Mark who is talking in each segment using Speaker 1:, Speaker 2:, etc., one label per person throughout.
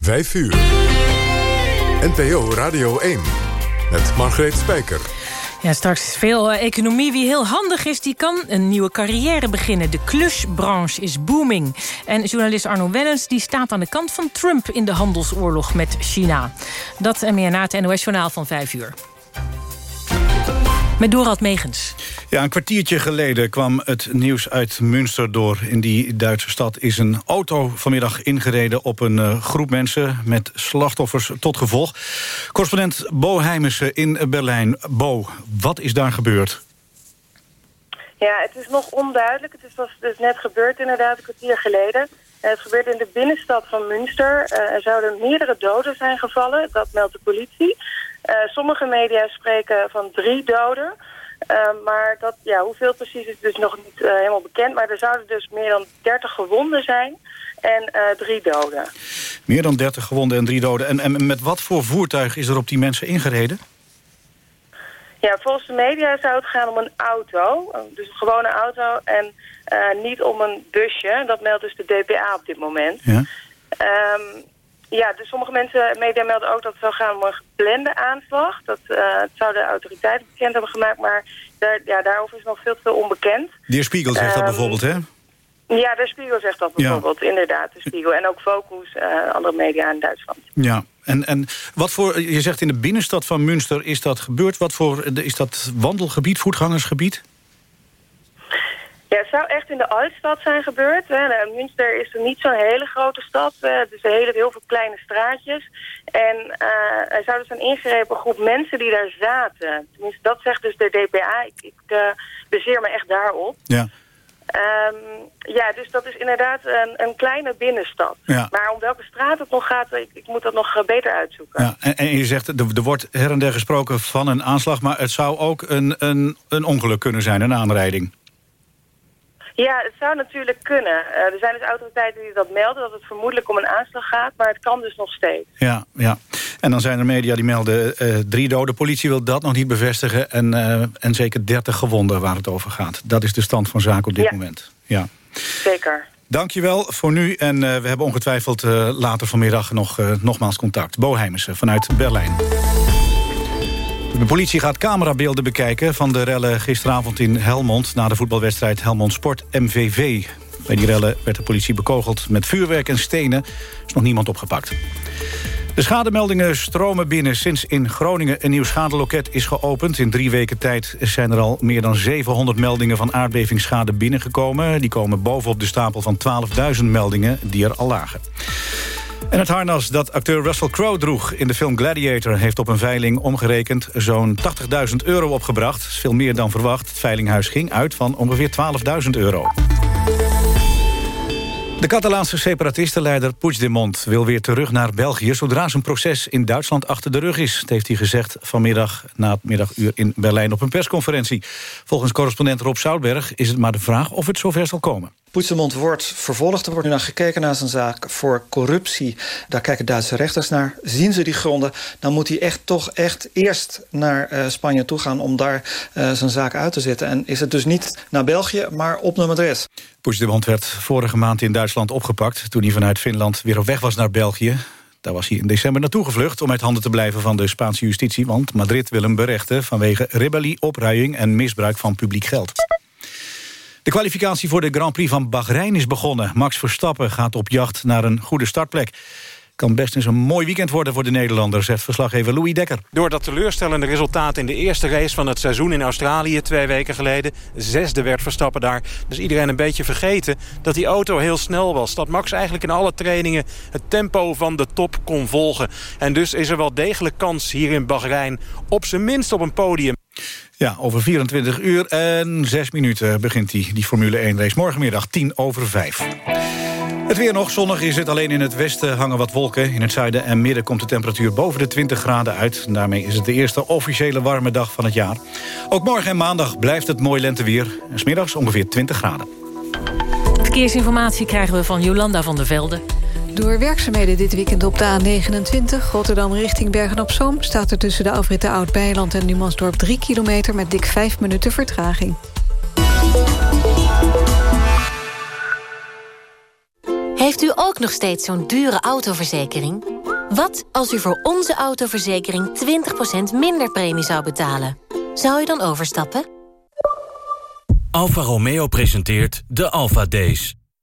Speaker 1: 5 uur. NPO Radio 1 met Margreet Spijker.
Speaker 2: Ja, straks veel uh, economie. Wie heel handig is, die kan een nieuwe carrière beginnen. De klusbranche is booming. En journalist Arno Wellens die staat aan de kant van Trump... in de handelsoorlog met China. Dat en meer na het NOS-journaal van 5 uur. Met Dorald Megens.
Speaker 3: Ja, een kwartiertje geleden kwam het nieuws uit Münster door. In die Duitse stad is een auto vanmiddag ingereden op een uh, groep mensen... met slachtoffers tot gevolg. Correspondent Bo Heijmissen in Berlijn. Bo, wat is daar gebeurd?
Speaker 4: Ja, het is nog onduidelijk. Het is, was dus net gebeurd inderdaad, een kwartier geleden. Het gebeurde in de binnenstad van Münster. Uh, er zouden meerdere doden zijn gevallen, dat meldt de politie. Uh, sommige media spreken van drie doden... Uh, maar dat, ja, hoeveel precies is dus nog niet uh, helemaal bekend. Maar er zouden dus meer dan 30 gewonden zijn en uh, drie doden.
Speaker 3: Meer dan 30 gewonden en drie doden. En, en met wat voor voertuig is er op die mensen ingereden?
Speaker 4: Ja, volgens de media zou het gaan om een auto. Dus een gewone auto en niet om een busje. Dat meldt dus de DPA op dit moment. Ja. Um, ja, dus sommige mensen, media melden ook dat het zou gaan om een geplande aanslag. Dat, uh, zouden de autoriteiten bekend hebben gemaakt, maar daar, ja, daarover is nog veel te veel onbekend.
Speaker 3: De Spiegel zegt um, dat bijvoorbeeld, hè?
Speaker 4: Ja, de Spiegel zegt dat bijvoorbeeld, ja. inderdaad, de Spiegel. En ook Focus, uh, andere media in Duitsland.
Speaker 3: Ja, en, en wat voor, je zegt in de binnenstad van Münster is dat gebeurd. Wat voor, is dat wandelgebied, voetgangersgebied?
Speaker 4: Ja, het zou echt in de Altstad zijn gebeurd. Hè. Nou, Münster is er niet zo'n hele grote stad. Is een hele, heel veel kleine straatjes. En uh, er zou dus een ingrepen groep mensen die daar zaten. Tenminste, dat zegt dus de DPA. Ik, ik uh, baseer me echt daarop.
Speaker 3: Ja.
Speaker 4: Um, ja, dus dat is inderdaad een, een kleine binnenstad.
Speaker 3: Ja.
Speaker 4: Maar om welke straat het nog gaat, ik, ik moet dat nog beter uitzoeken.
Speaker 3: Ja, en, en je zegt, er, er wordt her en der gesproken van een aanslag... maar het zou ook een, een, een ongeluk kunnen zijn, een aanrijding.
Speaker 4: Ja, het zou natuurlijk kunnen. Uh, er zijn dus autoriteiten die dat melden, dat het vermoedelijk om een aanslag gaat, maar het kan dus nog steeds.
Speaker 3: Ja, ja. En dan zijn er media die melden uh, drie doden. Politie wil dat nog niet bevestigen en, uh, en zeker 30 gewonden waar het over gaat. Dat is de stand van zaken op dit
Speaker 4: ja.
Speaker 3: moment. Ja.
Speaker 4: Zeker.
Speaker 3: Dankjewel voor nu en we hebben ongetwijfeld later vanmiddag nog nogmaals contact. Bo Heimersen vanuit Berlijn. De politie gaat camerabeelden bekijken van de rellen gisteravond in Helmond... na de voetbalwedstrijd Helmond Sport MVV. Bij die rellen werd de politie bekogeld met vuurwerk en stenen. Is nog niemand opgepakt. De schademeldingen stromen binnen sinds in Groningen een nieuw schadeloket is geopend. In drie weken tijd zijn er al meer dan 700 meldingen van aardbevingsschade binnengekomen. Die komen bovenop de stapel van 12.000 meldingen die er al lagen. En het harnas dat acteur Russell Crowe droeg in de film Gladiator... heeft op een veiling omgerekend zo'n 80.000 euro opgebracht. Veel meer dan verwacht. Het veilinghuis ging uit van ongeveer 12.000 euro. De Catalaanse separatistenleider Puigdemont wil weer terug naar België... zodra zijn proces in Duitsland achter de rug is. Dat heeft hij gezegd vanmiddag na het middaguur in Berlijn op een persconferentie. Volgens correspondent Rob Zoutberg is het maar de vraag of het zover zal komen.
Speaker 5: Puigdemont wordt vervolgd. Er wordt nu naar gekeken naar zijn zaak voor corruptie. Daar kijken Duitse rechters naar. Zien ze die gronden, dan moet hij echt toch echt eerst naar uh, Spanje toe gaan... om daar uh, zijn zaak uit te zetten. En is het dus niet naar België, maar op nummer 3.
Speaker 3: Puigdemont werd vorige maand in Duitsland opgepakt... toen hij vanuit Finland weer op weg was naar België. Daar was hij in december naartoe gevlucht om uit handen te blijven van de Spaanse justitie... want Madrid wil hem berechten vanwege rebellie, opruiing en misbruik van publiek geld. De kwalificatie voor de Grand Prix van Bahrein is begonnen. Max Verstappen gaat op jacht naar een goede startplek. Kan best eens een mooi weekend worden voor de Nederlanders, zegt verslaggever Louis Dekker.
Speaker 6: Door dat teleurstellende resultaat in de eerste race van het seizoen in Australië twee weken geleden, zesde werd Verstappen daar, dus iedereen een beetje vergeten dat die auto heel snel was. Dat Max eigenlijk in alle trainingen het tempo van de top kon volgen. En dus is er wel degelijk kans hier in Bahrein op zijn minst op een podium.
Speaker 3: Ja, over 24 uur en 6 minuten begint die, die Formule 1 race. Morgenmiddag 10 over 5. Het weer nog, zonnig is het. Alleen in het westen hangen wat wolken. In het zuiden en midden komt de temperatuur boven de 20 graden uit. Daarmee is het de eerste officiële warme dag van het jaar. Ook morgen en maandag blijft het mooi lenteweer. En smiddags ongeveer 20 graden.
Speaker 2: Verkeersinformatie krijgen we van Jolanda van der Velde.
Speaker 7: Door werkzaamheden dit weekend op de A29 Rotterdam richting Bergen-op-Zoom... staat er tussen de afritten Oud-Beiland en Numansdorp 3 kilometer... met dik 5 minuten vertraging.
Speaker 8: Heeft u ook ook nog steeds zo'n dure autoverzekering? Wat als u voor onze autoverzekering 20% minder premie zou betalen? Zou u dan overstappen?
Speaker 9: Alfa Romeo presenteert de Alfa Days.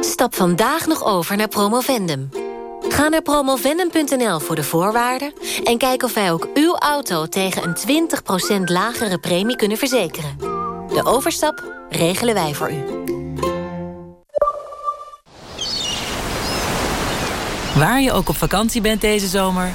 Speaker 8: Stap vandaag nog over naar Promovendum. Ga naar promovendum.nl voor de voorwaarden... en kijk of wij ook uw auto tegen een 20% lagere premie kunnen verzekeren. De overstap regelen wij voor u.
Speaker 10: Waar je ook op vakantie bent deze zomer...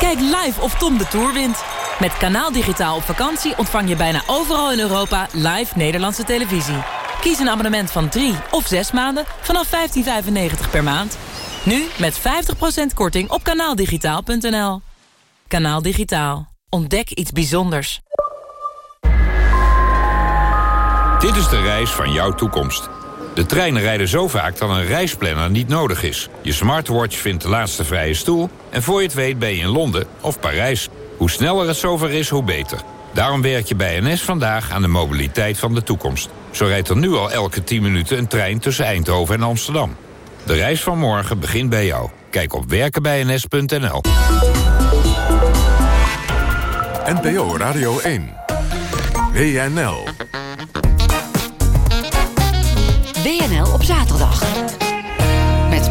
Speaker 10: Kijk live of Tom de Tour wint. Met Kanaal Digitaal op vakantie ontvang je bijna overal in Europa live Nederlandse televisie. Kies een abonnement van 3 of 6 maanden vanaf 15,95 per maand. Nu met 50% korting op kanaaldigitaal.nl. Kanaal Digitaal. Ontdek iets bijzonders.
Speaker 11: Dit is de reis van jouw toekomst. De treinen rijden zo vaak dat een reisplanner niet nodig is. Je smartwatch vindt de laatste vrije stoel... en voor je het weet ben je in Londen of Parijs. Hoe sneller het zover is, hoe beter. Daarom werk je bij NS vandaag aan de mobiliteit van de toekomst. Zo rijdt er nu al elke 10 minuten een trein tussen Eindhoven en Amsterdam. De reis van morgen begint bij jou. Kijk op werkenbijns.nl.
Speaker 1: NPO Radio 1. WNL.
Speaker 12: WNL op zaterdag.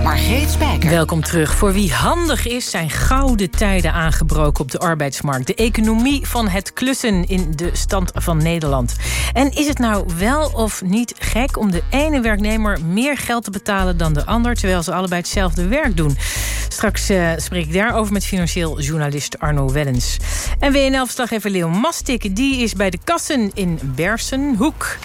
Speaker 12: Margreet Spijker.
Speaker 2: Welkom terug. Voor wie handig is, zijn gouden tijden aangebroken op de arbeidsmarkt. De economie van het klussen in de stand van Nederland. En is het nou wel of niet gek om de ene werknemer meer geld te betalen dan de ander, terwijl ze allebei hetzelfde werk doen? Straks uh, spreek ik daarover met financieel journalist Arno Wellens. En WNL-verslaggever Leon Mastik, die is bij de kassen in Bersenhoek.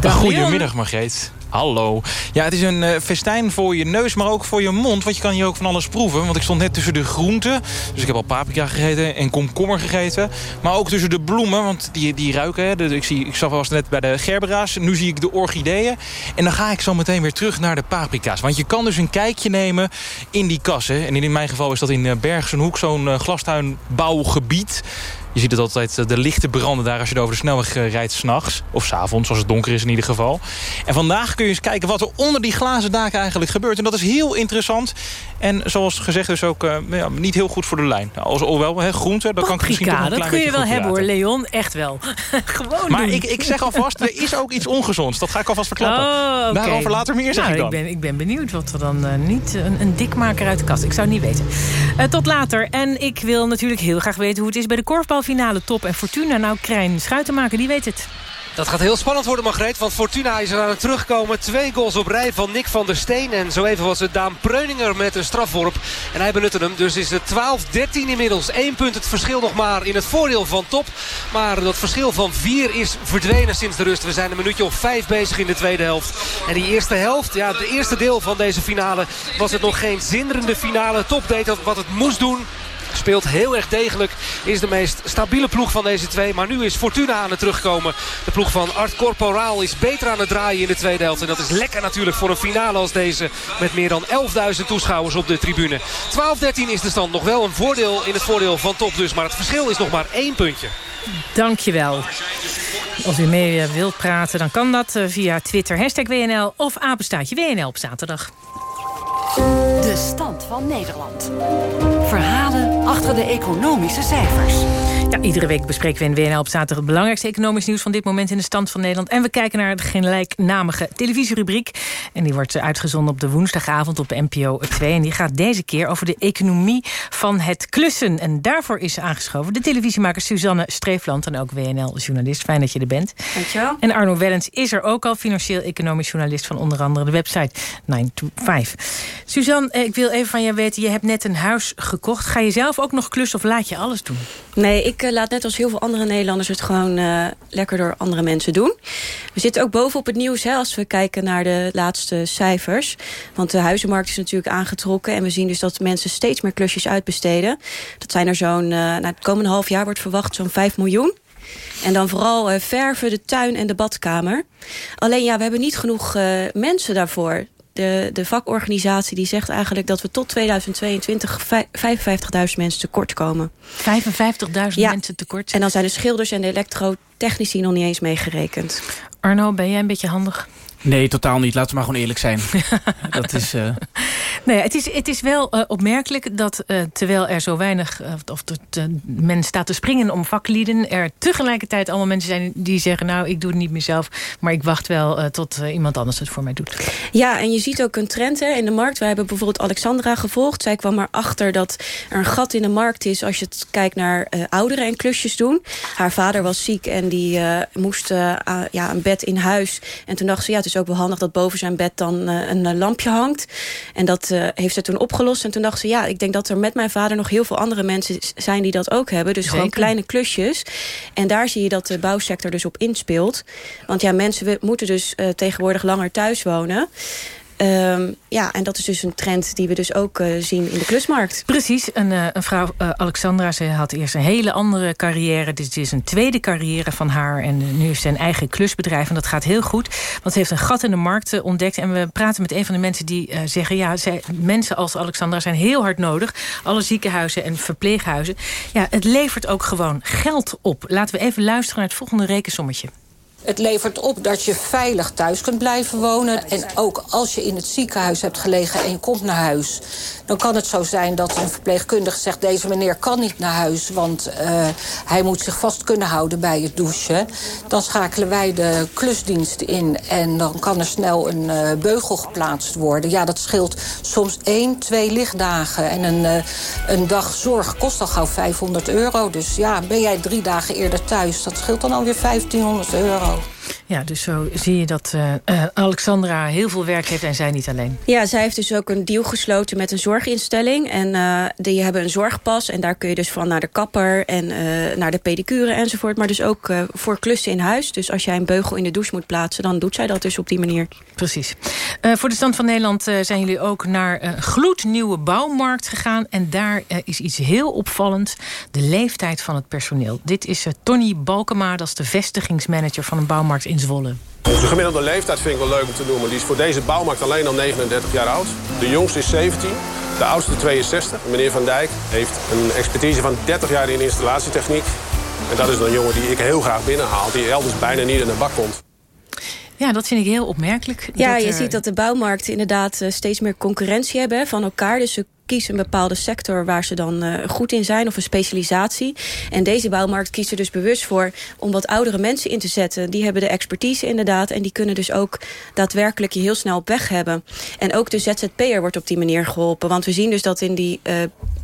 Speaker 2: Dag,
Speaker 13: Goedemiddag, Margreet. Hallo. Ja, het is een uh, festijn voor je neus, maar ook voor je mond. Want je kan hier ook van alles proeven. Want ik stond net tussen de groenten. Dus ik heb al paprika gegeten en komkommer gegeten. Maar ook tussen de bloemen, want die, die ruiken. Hè. ik, zie, ik zag eens net bij de gerbera's. Nu zie ik de orchideeën. En dan ga ik zo meteen weer terug naar de paprika's. Want je kan dus een kijkje nemen in die kassen. En in mijn geval is dat in uh, Bergsenhoek zo'n uh, glastuinbouwgebied. Je ziet het altijd, eh, de lichten branden daar als je over de snelweg eh, rijdt s'nachts. Of s'avonds, als het donker is in ieder geval. En vandaag kun je eens kijken wat er onder die glazen daken eigenlijk gebeurt. En dat is heel interessant. En zoals gezegd dus ook uh, ja, niet heel goed voor de lijn. Nou, als, wel, hè, groente, dat kan ik misschien toch een
Speaker 2: dat kun je wel hebben hoor, Leon. Echt wel. Gewoon
Speaker 13: Maar ik, ik zeg alvast, er is ook iets ongezonds. Dat ga ik alvast verklappen. Oh, okay. Daarover later meer, zeg
Speaker 2: nou,
Speaker 13: ik dan.
Speaker 2: Ik ben, ik ben benieuwd wat er dan uh, niet... Een, een, dikmaker uit de kast. Ik zou het niet weten. Uh, tot later. En ik wil natuurlijk heel graag weten hoe het is bij de korfbalfinale top. En Fortuna, nou Krijn Schuitenmaker, die weet het.
Speaker 14: Dat gaat heel spannend worden, Margreet. Want Fortuna is er aan het terugkomen. Twee goals op rij van Nick van der Steen. En zo even was het Daan Preuninger met een strafworp. En hij benutte hem. Dus is het 12-13 inmiddels. Eén punt het verschil nog maar in het voordeel van top. Maar dat verschil van vier is verdwenen sinds de rust. We zijn een minuutje of vijf bezig in de tweede helft. En die eerste helft, ja, het eerste deel van deze finale... was het nog geen zinderende finale. Top deed wat het moest doen. Speelt heel erg degelijk. Is de meest stabiele ploeg van deze twee. Maar nu is Fortuna aan het terugkomen. De ploeg van Art Corporaal is beter aan het draaien in de tweede helft. En dat is lekker natuurlijk voor een finale als deze. Met meer dan 11.000 toeschouwers op de tribune. 12-13 is de stand. Nog wel een voordeel in het voordeel van top dus. Maar het verschil is nog maar één puntje.
Speaker 2: Dankjewel. Als u mee wilt praten, dan kan dat via Twitter. Hashtag WNL of apenstaatje WNL op zaterdag.
Speaker 12: De stand van Nederland. Verhalen achter de economische cijfers.
Speaker 2: Ja, iedere week bespreken we in WNL op zaterdag het belangrijkste economisch nieuws van dit moment in de stand van Nederland. En we kijken naar de gelijknamige televisierubriek. En die wordt uitgezonden op de woensdagavond op NPO 2. En die gaat deze keer over de economie van het klussen. En daarvoor is aangeschoven de televisiemaker Suzanne Streefland. En ook WNL-journalist. Fijn dat je er bent.
Speaker 15: Dankjewel.
Speaker 2: En Arno Wellens is er ook al, financieel-economisch journalist van onder andere de website 9 to 5. Suzanne, ik wil even van jou weten, je hebt net een huis gekocht. Ga je zelf ook nog klussen of laat je alles doen?
Speaker 15: Nee, ik uh, laat net als heel veel andere Nederlanders... het gewoon uh, lekker door andere mensen doen. We zitten ook bovenop het nieuws hè, als we kijken naar de laatste cijfers. Want de huizenmarkt is natuurlijk aangetrokken. En we zien dus dat mensen steeds meer klusjes uitbesteden. Dat zijn er zo'n... Uh, het komende half jaar wordt verwacht zo'n 5 miljoen. En dan vooral verven, de tuin en de badkamer. Alleen ja, we hebben niet genoeg mensen daarvoor. De, de vakorganisatie die zegt eigenlijk dat we tot 2022 55.000 mensen tekort komen.
Speaker 2: 55.000 ja. mensen tekort?
Speaker 15: En dan zijn de schilders en de elektrotechnici nog niet eens meegerekend.
Speaker 2: Arno, ben jij een beetje handig?
Speaker 13: Nee, totaal niet. Laten we maar gewoon eerlijk zijn. dat is... Uh...
Speaker 2: Nee, het is, het is wel uh, opmerkelijk dat uh, terwijl er zo weinig... of dat men staat te springen om vaklieden... er tegelijkertijd allemaal mensen zijn die zeggen... nou, ik doe het niet meer zelf, maar ik wacht wel tot iemand anders het voor mij doet.
Speaker 15: Ja, en je ziet ook een trend hè, in de markt. We hebben bijvoorbeeld Alexandra gevolgd. Zij kwam erachter dat er een gat in de markt is... als je het kijkt naar ouderen en klusjes doen. Haar vader was ziek en die moest ja, een bed in huis. En toen dacht ze, ja, het is ook wel handig dat boven zijn bed dan uh, een uh, lampje hangt. En dat uh, heeft ze toen opgelost. En toen dacht ze, ja, ik denk dat er met mijn vader nog heel veel andere mensen zijn die dat ook hebben. Dus Zeker. gewoon kleine klusjes. En daar zie je dat de bouwsector dus op inspeelt. Want ja, mensen moeten dus tegenwoordig langer thuis wonen. Um, ja, en dat is dus een trend die we dus ook uh, zien in de klusmarkt.
Speaker 2: Precies. Een, uh, een vrouw, uh, Alexandra, ze had eerst een hele andere carrière. Dit is een tweede carrière van haar. En nu heeft ze een eigen klusbedrijf. En dat gaat heel goed. Want ze heeft een gat in de markt ontdekt. En we praten met een van de mensen die zeggen... ja, mensen als Alexandra zijn heel hard nodig. Alle ziekenhuizen en verpleeghuizen. Ja, het levert ook gewoon geld op. Laten we even luisteren naar het volgende rekensommetje.
Speaker 16: Het levert op dat je veilig thuis kunt blijven wonen. En ook als je in het ziekenhuis hebt gelegen en je komt naar huis... dan kan het zo zijn dat een verpleegkundige zegt... deze meneer kan niet naar huis, want uh, hij moet zich vast kunnen houden bij het douchen. Dan schakelen wij de klusdienst in en dan kan er snel een uh, beugel geplaatst worden. Ja, dat scheelt soms één, twee lichtdagen. En een, uh, een dag zorg kost al gauw 500 euro. Dus ja, ben jij drie dagen eerder thuis, dat scheelt dan alweer 1500 euro. Tchau.
Speaker 2: Ja, dus zo zie je dat uh, uh, Alexandra heel veel werk heeft en zij niet alleen.
Speaker 15: Ja, zij heeft dus ook een deal gesloten met een zorginstelling. En uh, die hebben een zorgpas. En daar kun je dus van naar de kapper en naar de pedicure enzovoort. Maar dus ook voor klussen in huis. Dus als jij een beugel in de douche moet plaatsen... dan doet zij dat dus op die manier.
Speaker 2: Precies. voor de Stand van Nederland zijn jullie ook naar een gloednieuwe bouwmarkt gegaan. En daar is iets heel opvallend. De leeftijd van het personeel. Dit is Tony Balkema, dat is de vestigingsmanager van een bouwmarkt in Zwolle.
Speaker 17: De gemiddelde leeftijd vind ik wel leuk om te noemen. Die is voor deze bouwmarkt alleen al 39 jaar oud. De jongste is 17, de oudste 62. Meneer Van Dijk heeft een expertise van 30 jaar in installatietechniek. En dat is een jongen die ik heel graag binnenhaal. Die elders bijna niet in de bak komt.
Speaker 2: Ja, dat vind ik heel opmerkelijk.
Speaker 15: Ja, je er... ziet dat de bouwmarkten inderdaad steeds meer concurrentie hebben van elkaar. Dus ze kiezen een bepaalde sector waar ze dan uh, goed in zijn... of een specialisatie. En deze bouwmarkt kiest er dus bewust voor... om wat oudere mensen in te zetten. Die hebben de expertise inderdaad... en die kunnen dus ook daadwerkelijk je heel snel op weg hebben. En ook de ZZP'er wordt op die manier geholpen. Want we zien dus dat in die... Uh,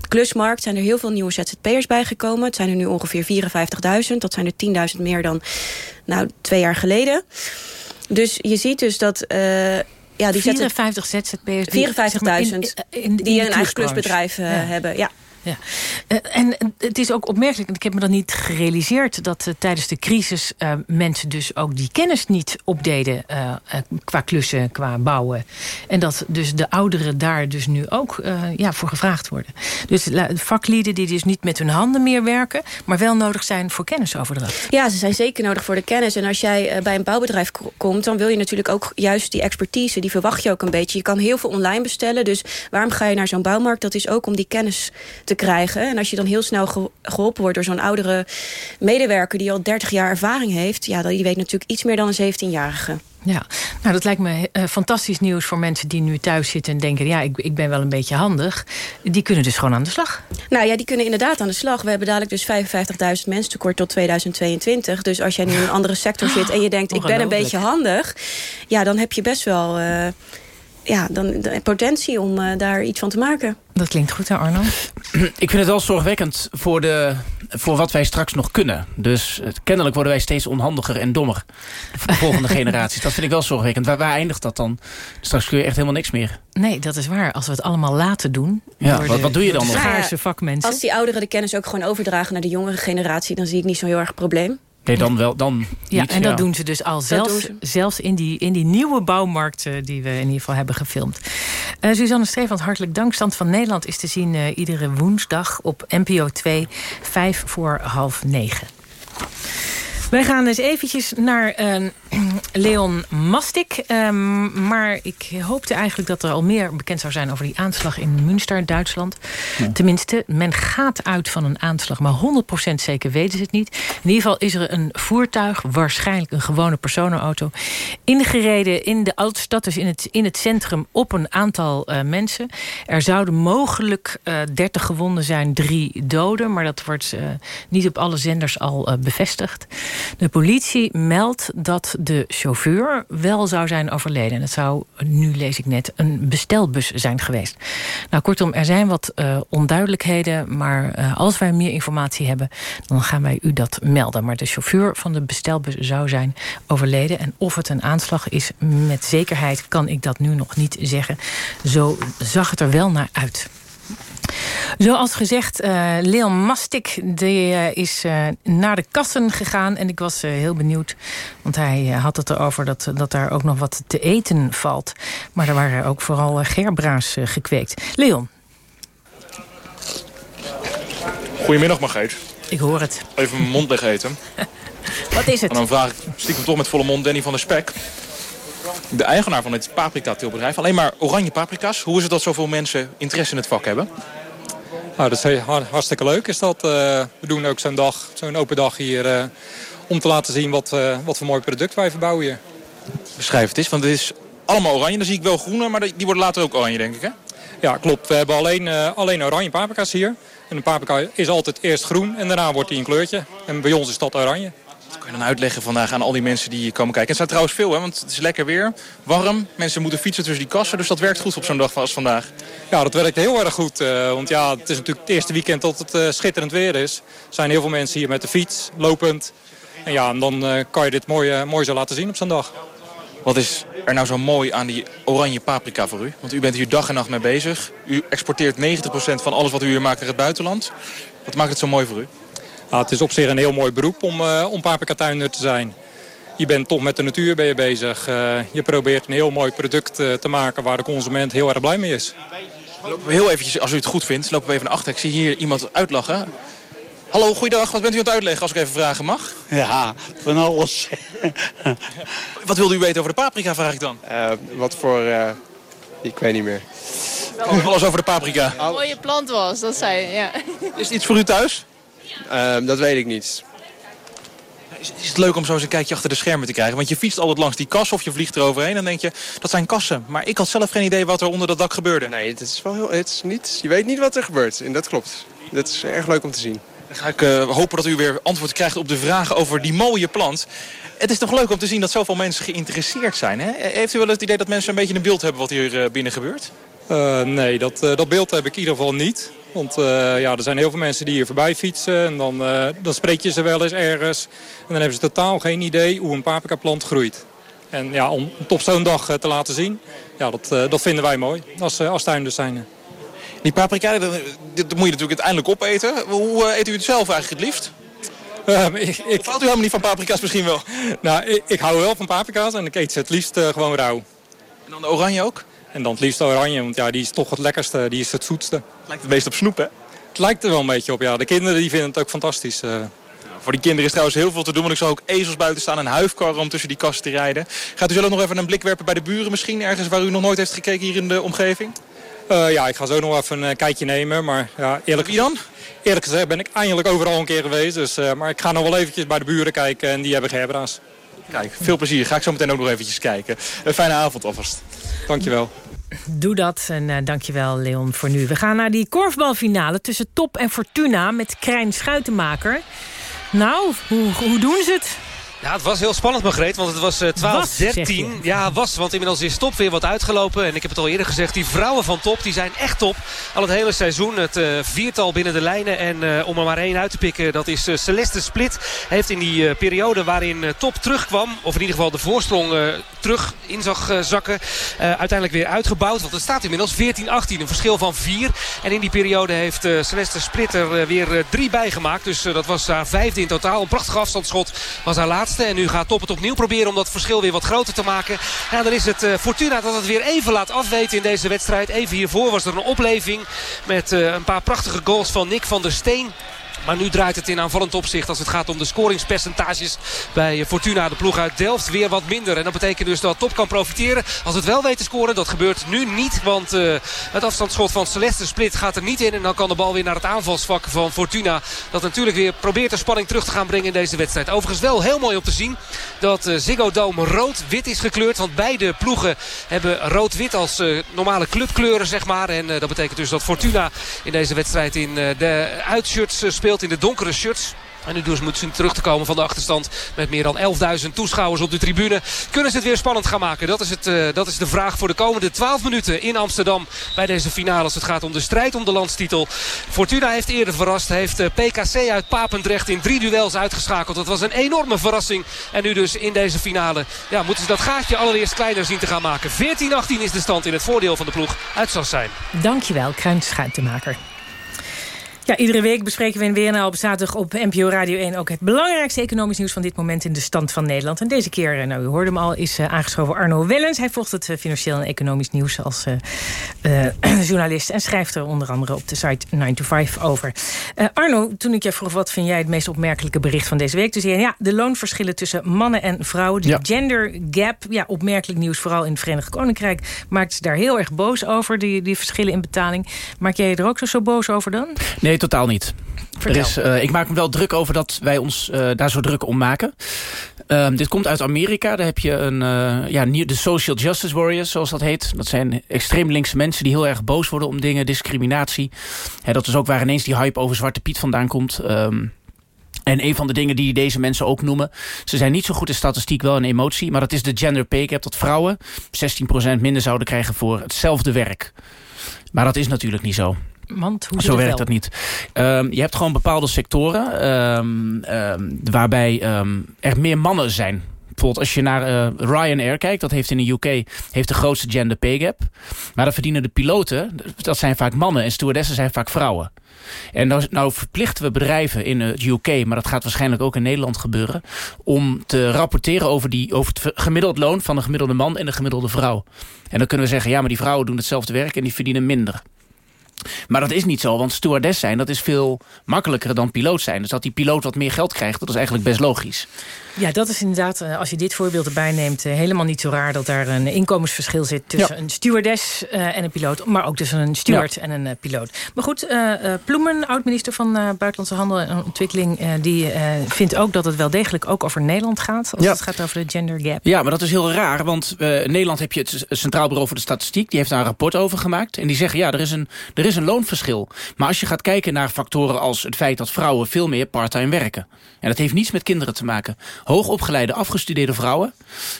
Speaker 15: klusmarkt zijn er heel veel nieuwe ZZP'ers bijgekomen. Het zijn er nu ongeveer 54.000. Dat zijn er 10.000 meer dan nou, twee jaar geleden. Dus je ziet dus dat... Uh,
Speaker 2: ja, die 54 ZZP'ers.
Speaker 15: 54.000 die een eigen klusbedrijf uh, ja. hebben. Ja.
Speaker 2: Ja. Uh, en het is ook opmerkelijk, ik heb me dat niet gerealiseerd... dat uh, tijdens de crisis uh, mensen dus ook die kennis niet opdeden... qua klussen, qua bouwen. En dat dus de ouderen daar dus nu ook ja, voor gevraagd worden. Dus vaklieden die dus niet met hun handen meer werken... maar wel nodig zijn voor kennisoverdracht.
Speaker 15: Ja, ze zijn zeker nodig voor de kennis. En als jij bij een bouwbedrijf komt... dan wil je natuurlijk ook juist die expertise... die verwacht je ook een beetje. Je kan heel veel online bestellen. Dus waarom ga je naar zo'n bouwmarkt? Dat is ook om die kennis te krijgen. En als je dan heel snel geholpen wordt door zo'n oudere medewerker... die al 30 jaar ervaring heeft... ja, die weet natuurlijk iets meer dan een 17-jarige.
Speaker 2: Ja, nou dat lijkt me uh, fantastisch nieuws voor mensen die nu thuis zitten en denken... ja, ik, ik ben wel een beetje handig. Die kunnen dus gewoon aan de slag.
Speaker 15: Nou ja, die kunnen inderdaad aan de slag. We hebben dadelijk dus 55.000 mensen tekort tot 2022. Dus als jij nu in een andere sector zit en je denkt... ik ben een beetje handig, ja, dan heb je best wel... Uh, ja, dan de potentie om uh, daar iets van te maken.
Speaker 2: Dat klinkt goed, hè Arno?
Speaker 18: ik vind het wel zorgwekkend voor, de, voor wat wij straks nog kunnen. Dus eh, kennelijk worden wij steeds onhandiger en dommer. De volgende generaties. Dat vind ik wel zorgwekkend. Waar, waar eindigt dat dan? Straks kun je echt helemaal niks meer.
Speaker 2: Nee, dat is waar. Als we het allemaal laten doen...
Speaker 18: Ja, wat, wat doe je dan nog?
Speaker 2: Schaarse vakmensen.
Speaker 15: Als die ouderen de kennis ook gewoon overdragen naar de jongere generatie... dan zie ik niet zo'n heel erg probleem.
Speaker 18: Nee, dan wel. Dan
Speaker 2: Ja,
Speaker 18: niet,
Speaker 2: en dat doen ze dus al. Zelfs,
Speaker 15: ze.
Speaker 2: zelfs in, die, in die nieuwe bouwmarkt die we in ieder geval hebben gefilmd. Eh Suzanne Strevand, hartelijk dank. Stand van Nederland is te zien eh, iedere woensdag op NPO 2, vijf voor half negen. Wij gaan eens eventjes naar eh, Leon Mastik. Ehm, maar ik hoopte eigenlijk dat er al meer bekend zou zijn... over die aanslag in Münster, Duitsland. Tenminste, men gaat uit van een aanslag... maar 100% zeker weten ze het niet. In ieder geval is er een voertuig... waarschijnlijk een gewone personenauto... ingereden in de Altstad, dus in het, in het centrum... op een aantal eh, mensen. Er zouden mogelijk eh 30 gewonden zijn, drie doden... maar dat wordt eh, niet op alle zenders al bevestigd. De politie meldt dat de chauffeur wel zou zijn overleden. En het zou, nu lees ik net, een bestelbus zijn geweest. Nou, kortom, er zijn wat eh, onduidelijkheden. Maar eh, als wij meer informatie hebben, dan gaan wij u dat melden. Maar de chauffeur van de bestelbus zou zijn overleden. En of het een aanslag is, met zekerheid kan ik dat nu nog niet zeggen. Zo zag het er wel naar uit. Zoals gezegd, eh, Leon Mastik die, eh, is eh, naar de kassen gegaan. En ik was heel benieuwd, want hij had het erover... Dat, dat daar ook nog wat te eten valt. Maar er waren ook vooral gerbra's gekweekt. Leon,
Speaker 13: Goedemiddag Margreet.
Speaker 2: ik hoor het.
Speaker 13: Even mijn mond leeg eten.
Speaker 2: Wat is
Speaker 13: En
Speaker 2: het?
Speaker 13: dan vraag ik stiekem toch met volle mond Danny van der Spek. De eigenaar van het paprika-teelbedrijf. Alleen maar oranje paprika's. Hoe is het dat zoveel mensen interesse in het vak hebben?
Speaker 19: Nou, dat is hartstikke leuk. Is dat, eh, we doen ook zo'n dag, zo'n open dag hier... eh, om te laten zien wat, eh, wat voor mooi product wij verbouwen hier.
Speaker 13: Beschrijf het eens, want het is allemaal oranje. Dan zie ik wel groene, maar die worden later ook oranje, denk ik, hè?
Speaker 19: Ja, klopt. We hebben alleen, alleen oranje paprika's hier. En een paprika is altijd eerst groen en daarna wordt hij een kleurtje. En bij ons is dat oranje.
Speaker 13: Kan je dan uitleggen vandaag aan al die mensen die hier komen kijken. En het staat trouwens veel, hè? want het is lekker weer. Warm, mensen moeten fietsen tussen die kassen. Dus dat werkt goed op zo'n dag als vandaag.
Speaker 19: Ja, dat werkt heel erg goed. eh, want ja, het is natuurlijk het eerste weekend dat het eh, schitterend weer is. Er zijn heel veel mensen hier met de fiets, lopend. En ja, en dan eh, kan je dit mooi, mooi zo laten zien op zo'n dag.
Speaker 13: Wat is er nou zo mooi aan die oranje paprika voor u? Want u bent hier dag en nacht mee bezig. U exporteert 90% van alles wat u hier maakt naar het buitenland. Wat maakt het zo mooi voor u?
Speaker 19: Ja, het is op zich een heel mooi beroep om, uh, om paprikatuinder te zijn. Je bent toch met de natuur ben je bezig. Uh, je probeert een heel mooi product uh, te maken waar de consument heel erg blij mee is.
Speaker 13: Lopen we heel eventjes, als u het goed vindt, lopen we even naar achter. Ik zie hier iemand uitlachen. Hallo, goeiedag. Wat bent u aan het uitleggen als ik even vragen mag?
Speaker 20: Ja, van alles.
Speaker 13: wat wilde u weten over de paprika, vraag ik dan?
Speaker 21: Uh, wat voor... Uh, ik weet niet meer.
Speaker 13: Alles over de paprika.
Speaker 22: Een mooie plant was, dat zei je, ja.
Speaker 13: Is het iets voor u thuis?
Speaker 21: Uh, dat weet ik niet.
Speaker 13: Is, is, het leuk om zo eens een kijkje achter de schermen te krijgen? Want je fietst altijd langs die kas of je vliegt eroverheen. En dan denk je, dat zijn kassen. Maar ik had zelf geen idee wat er onder dat dak gebeurde.
Speaker 21: Nee, het is wel heel, het is niet, je weet niet wat er gebeurt. En dat klopt. Dat is erg leuk om te zien.
Speaker 13: Dan ga ik uh, hopen dat u weer antwoord krijgt op de vragen over die mooie plant. Het is toch leuk om te zien dat zoveel mensen geïnteresseerd zijn. Hè? Heeft u wel het idee dat mensen een beetje een beeld hebben wat hier uh, binnen gebeurt?
Speaker 19: Uh, nee, dat, dat beeld heb ik in ieder geval niet. Want uh, ja, er zijn heel veel mensen die hier voorbij fietsen. En dan, uh, dan spreek je ze wel eens ergens. En dan hebben ze totaal geen idee hoe een paprikaplant groeit. En ja, om het op zo'n dag te laten zien, ja, dat, dat vinden wij mooi als, als tuinders zijn.
Speaker 13: Die paprika, dat, dat moet je natuurlijk uiteindelijk opeten. Hoe eet u het zelf eigenlijk het liefst?
Speaker 19: Uh, ik, ik...
Speaker 13: Valt u helemaal niet van paprika's misschien wel?
Speaker 19: Nou, ik, ik hou wel van paprika's en ik eet ze het liefst uh, gewoon rauw.
Speaker 13: En dan de oranje ook?
Speaker 19: En dan het liefst oranje, want ja, die is toch het lekkerste, die is het zoetste. Het
Speaker 13: lijkt het meest op snoep, hè?
Speaker 19: Het lijkt er wel een beetje op, ja. De kinderen die vinden het ook fantastisch. Uh.
Speaker 13: Nou, voor die kinderen is trouwens heel veel te doen, want ik zal ook ezels buiten staan en huifkarren om tussen die kasten te rijden. Gaat u zelf nog even een blik werpen bij de buren misschien, ergens waar u nog nooit heeft gekeken hier in de omgeving?
Speaker 19: Uh, ja, ik ga zo nog even een kijkje nemen, maar ja, eerlijk...
Speaker 13: Wie dan?
Speaker 19: Eerlijk gezegd ben ik eindelijk overal een keer geweest, dus, uh, maar ik ga nog wel eventjes bij de buren kijken en die hebben gerbra's.
Speaker 13: Kijk, veel plezier. Ga ik zo meteen ook nog eventjes kijken. Een fijne avond alvast.
Speaker 19: Dankjewel.
Speaker 2: Doe dat en uh, dankjewel Leon voor nu. We gaan naar die korfbalfinale tussen Top en Fortuna met Krijn Schuitenmaker. Nou, hoe, hoe doen ze het?
Speaker 14: Ja, het was heel spannend, Margreet, want het was uh, 12-13. Ja, was, want inmiddels is top weer wat uitgelopen. En ik heb het al eerder gezegd, die vrouwen van top, die zijn echt top. Al het hele seizoen, het uh, viertal binnen de lijnen. En uh, om er maar één uit te pikken, dat is Celeste Split. Heeft in die periode waarin top terugkwam, of in ieder geval de voorsprong terug in zag zakken. uiteindelijk weer uitgebouwd, want het staat inmiddels 14-18, een verschil van 4. En in die periode heeft Celeste Split er weer drie bijgemaakt. Dus dat was haar vijfde in totaal. Een prachtig afstandsschot was haar laatste. En nu gaat Top het opnieuw proberen om dat verschil weer wat groter te maken. Ja, dan is het uh, Fortuna dat het weer even laat afweten in deze wedstrijd. Even hiervoor was er een opleving met uh, een paar prachtige goals van Nick van der Steen. Maar nu draait het in aanvallend opzicht als het gaat om de scoringspercentages bij Fortuna. De ploeg uit Delft weer wat minder. En dat betekent dus dat Top kan profiteren als het wel weet te scoren. Dat gebeurt nu niet, want uh, het afstandsschot van Celeste Split gaat er niet in. En dan kan de bal weer naar het aanvalsvak van Fortuna. Dat natuurlijk weer probeert de spanning terug te gaan brengen in deze wedstrijd. Overigens wel heel mooi om te zien dat uh, Ziggo Dome rood-wit is gekleurd. Want beide ploegen hebben rood-wit als uh, normale clubkleuren, zeg maar. En dat betekent dus dat Fortuna in deze wedstrijd in de uitshirts speelt in de donkere shirts. En nu dus moeten ze terug te komen van de achterstand met meer dan 11.000 toeschouwers op de tribune. Kunnen ze het weer spannend gaan maken? Dat is, het, uh, dat is de vraag voor de komende 12 minuten in Amsterdam bij deze finale. Als het gaat om de strijd om de landstitel. Fortuna heeft eerder verrast. Heeft uh, PKC uit Papendrecht in drie duels uitgeschakeld. Dat was een enorme verrassing. En nu dus in deze finale ja, moeten ze dat gaatje allereerst kleiner zien te gaan maken. 14-18 is de stand in het voordeel van de ploeg uit Sassijn.
Speaker 2: Dankjewel, Kruin Schuitenmaker. Ja, iedere week bespreken we in WNL op zaterdag op NPO Radio 1... ook het belangrijkste economisch nieuws van dit moment in de stand van Nederland. En deze keer, eh, nou, u hoorde hem al, is uh, aangeschoven Arno Wellens. Hij volgt het uh, financieel en economisch nieuws als journalist... en schrijft er onder andere op de site 9 to 5 over. Arno, toen ik je vroeg wat vind jij het meest opmerkelijke bericht van deze week... toen zei je, ja, de loonverschillen tussen mannen en vrouwen, de gender gap... ja, opmerkelijk nieuws, vooral in het Verenigd Koninkrijk... maakt ze daar heel erg boos over, die, die verschillen in betaling. Maak jij je er ook zo, zo boos over dan?
Speaker 18: Nee, totaal niet. Er is, uh, ik maak me wel druk over dat wij ons uh, daar zo druk om maken. Uh, dit komt uit Amerika. Daar heb je een, uh, ja, de social justice warriors, zoals dat heet. Dat zijn extreem linkse mensen die heel erg boos worden om dingen. Discriminatie. dat is ook waar ineens die hype over Zwarte Piet vandaan komt. Um, en een van de dingen die deze mensen ook noemen... ze zijn niet zo goed in statistiek, wel in emotie... maar dat is de gender pay gap, dat vrouwen 16% minder zouden krijgen voor hetzelfde werk. Maar dat is natuurlijk niet zo.
Speaker 2: Want hoe
Speaker 18: Zo werkt dat niet. Um, je hebt gewoon bepaalde sectoren um, um, waarbij er meer mannen zijn. Bijvoorbeeld als je naar uh, Ryanair kijkt, dat heeft in de UK heeft de grootste gender pay gap. Maar dan verdienen de piloten, dat zijn vaak mannen en stewardessen zijn vaak vrouwen. En nou, nou, verplichten we bedrijven in het UK, maar dat gaat waarschijnlijk ook in Nederland gebeuren, om te rapporteren over, die, over het gemiddeld loon van een gemiddelde man en een gemiddelde vrouw. En dan kunnen we zeggen, ja, maar die vrouwen doen hetzelfde werk en die verdienen minder. Maar dat is niet zo, want stewardess zijn... dat is veel makkelijker dan piloot zijn. Dus dat die piloot wat meer geld krijgt, dat is eigenlijk best logisch.
Speaker 2: Ja, dat is inderdaad, eh, als je dit voorbeeld erbij neemt... Eh, helemaal niet zo raar dat daar een inkomensverschil zit... tussen een stewardess eh, en een piloot. Maar ook tussen een steward en een piloot. Maar goed, Ploemen, oud-minister van Buitenlandse Handel en Ontwikkeling... die vindt ook dat het wel degelijk ook over Nederland gaat... als het gaat over de gender gap.
Speaker 18: Ja, maar dat is heel raar, want in Nederland heb je het Centraal Bureau voor de Statistiek... die heeft daar een rapport over gemaakt. En die zeggen, ja, er is, een, er is een loonverschil. Maar als je gaat kijken naar factoren als het feit dat vrouwen... veel meer parttime werken. En dat heeft niets met kinderen te maken hoogopgeleide afgestudeerde vrouwen...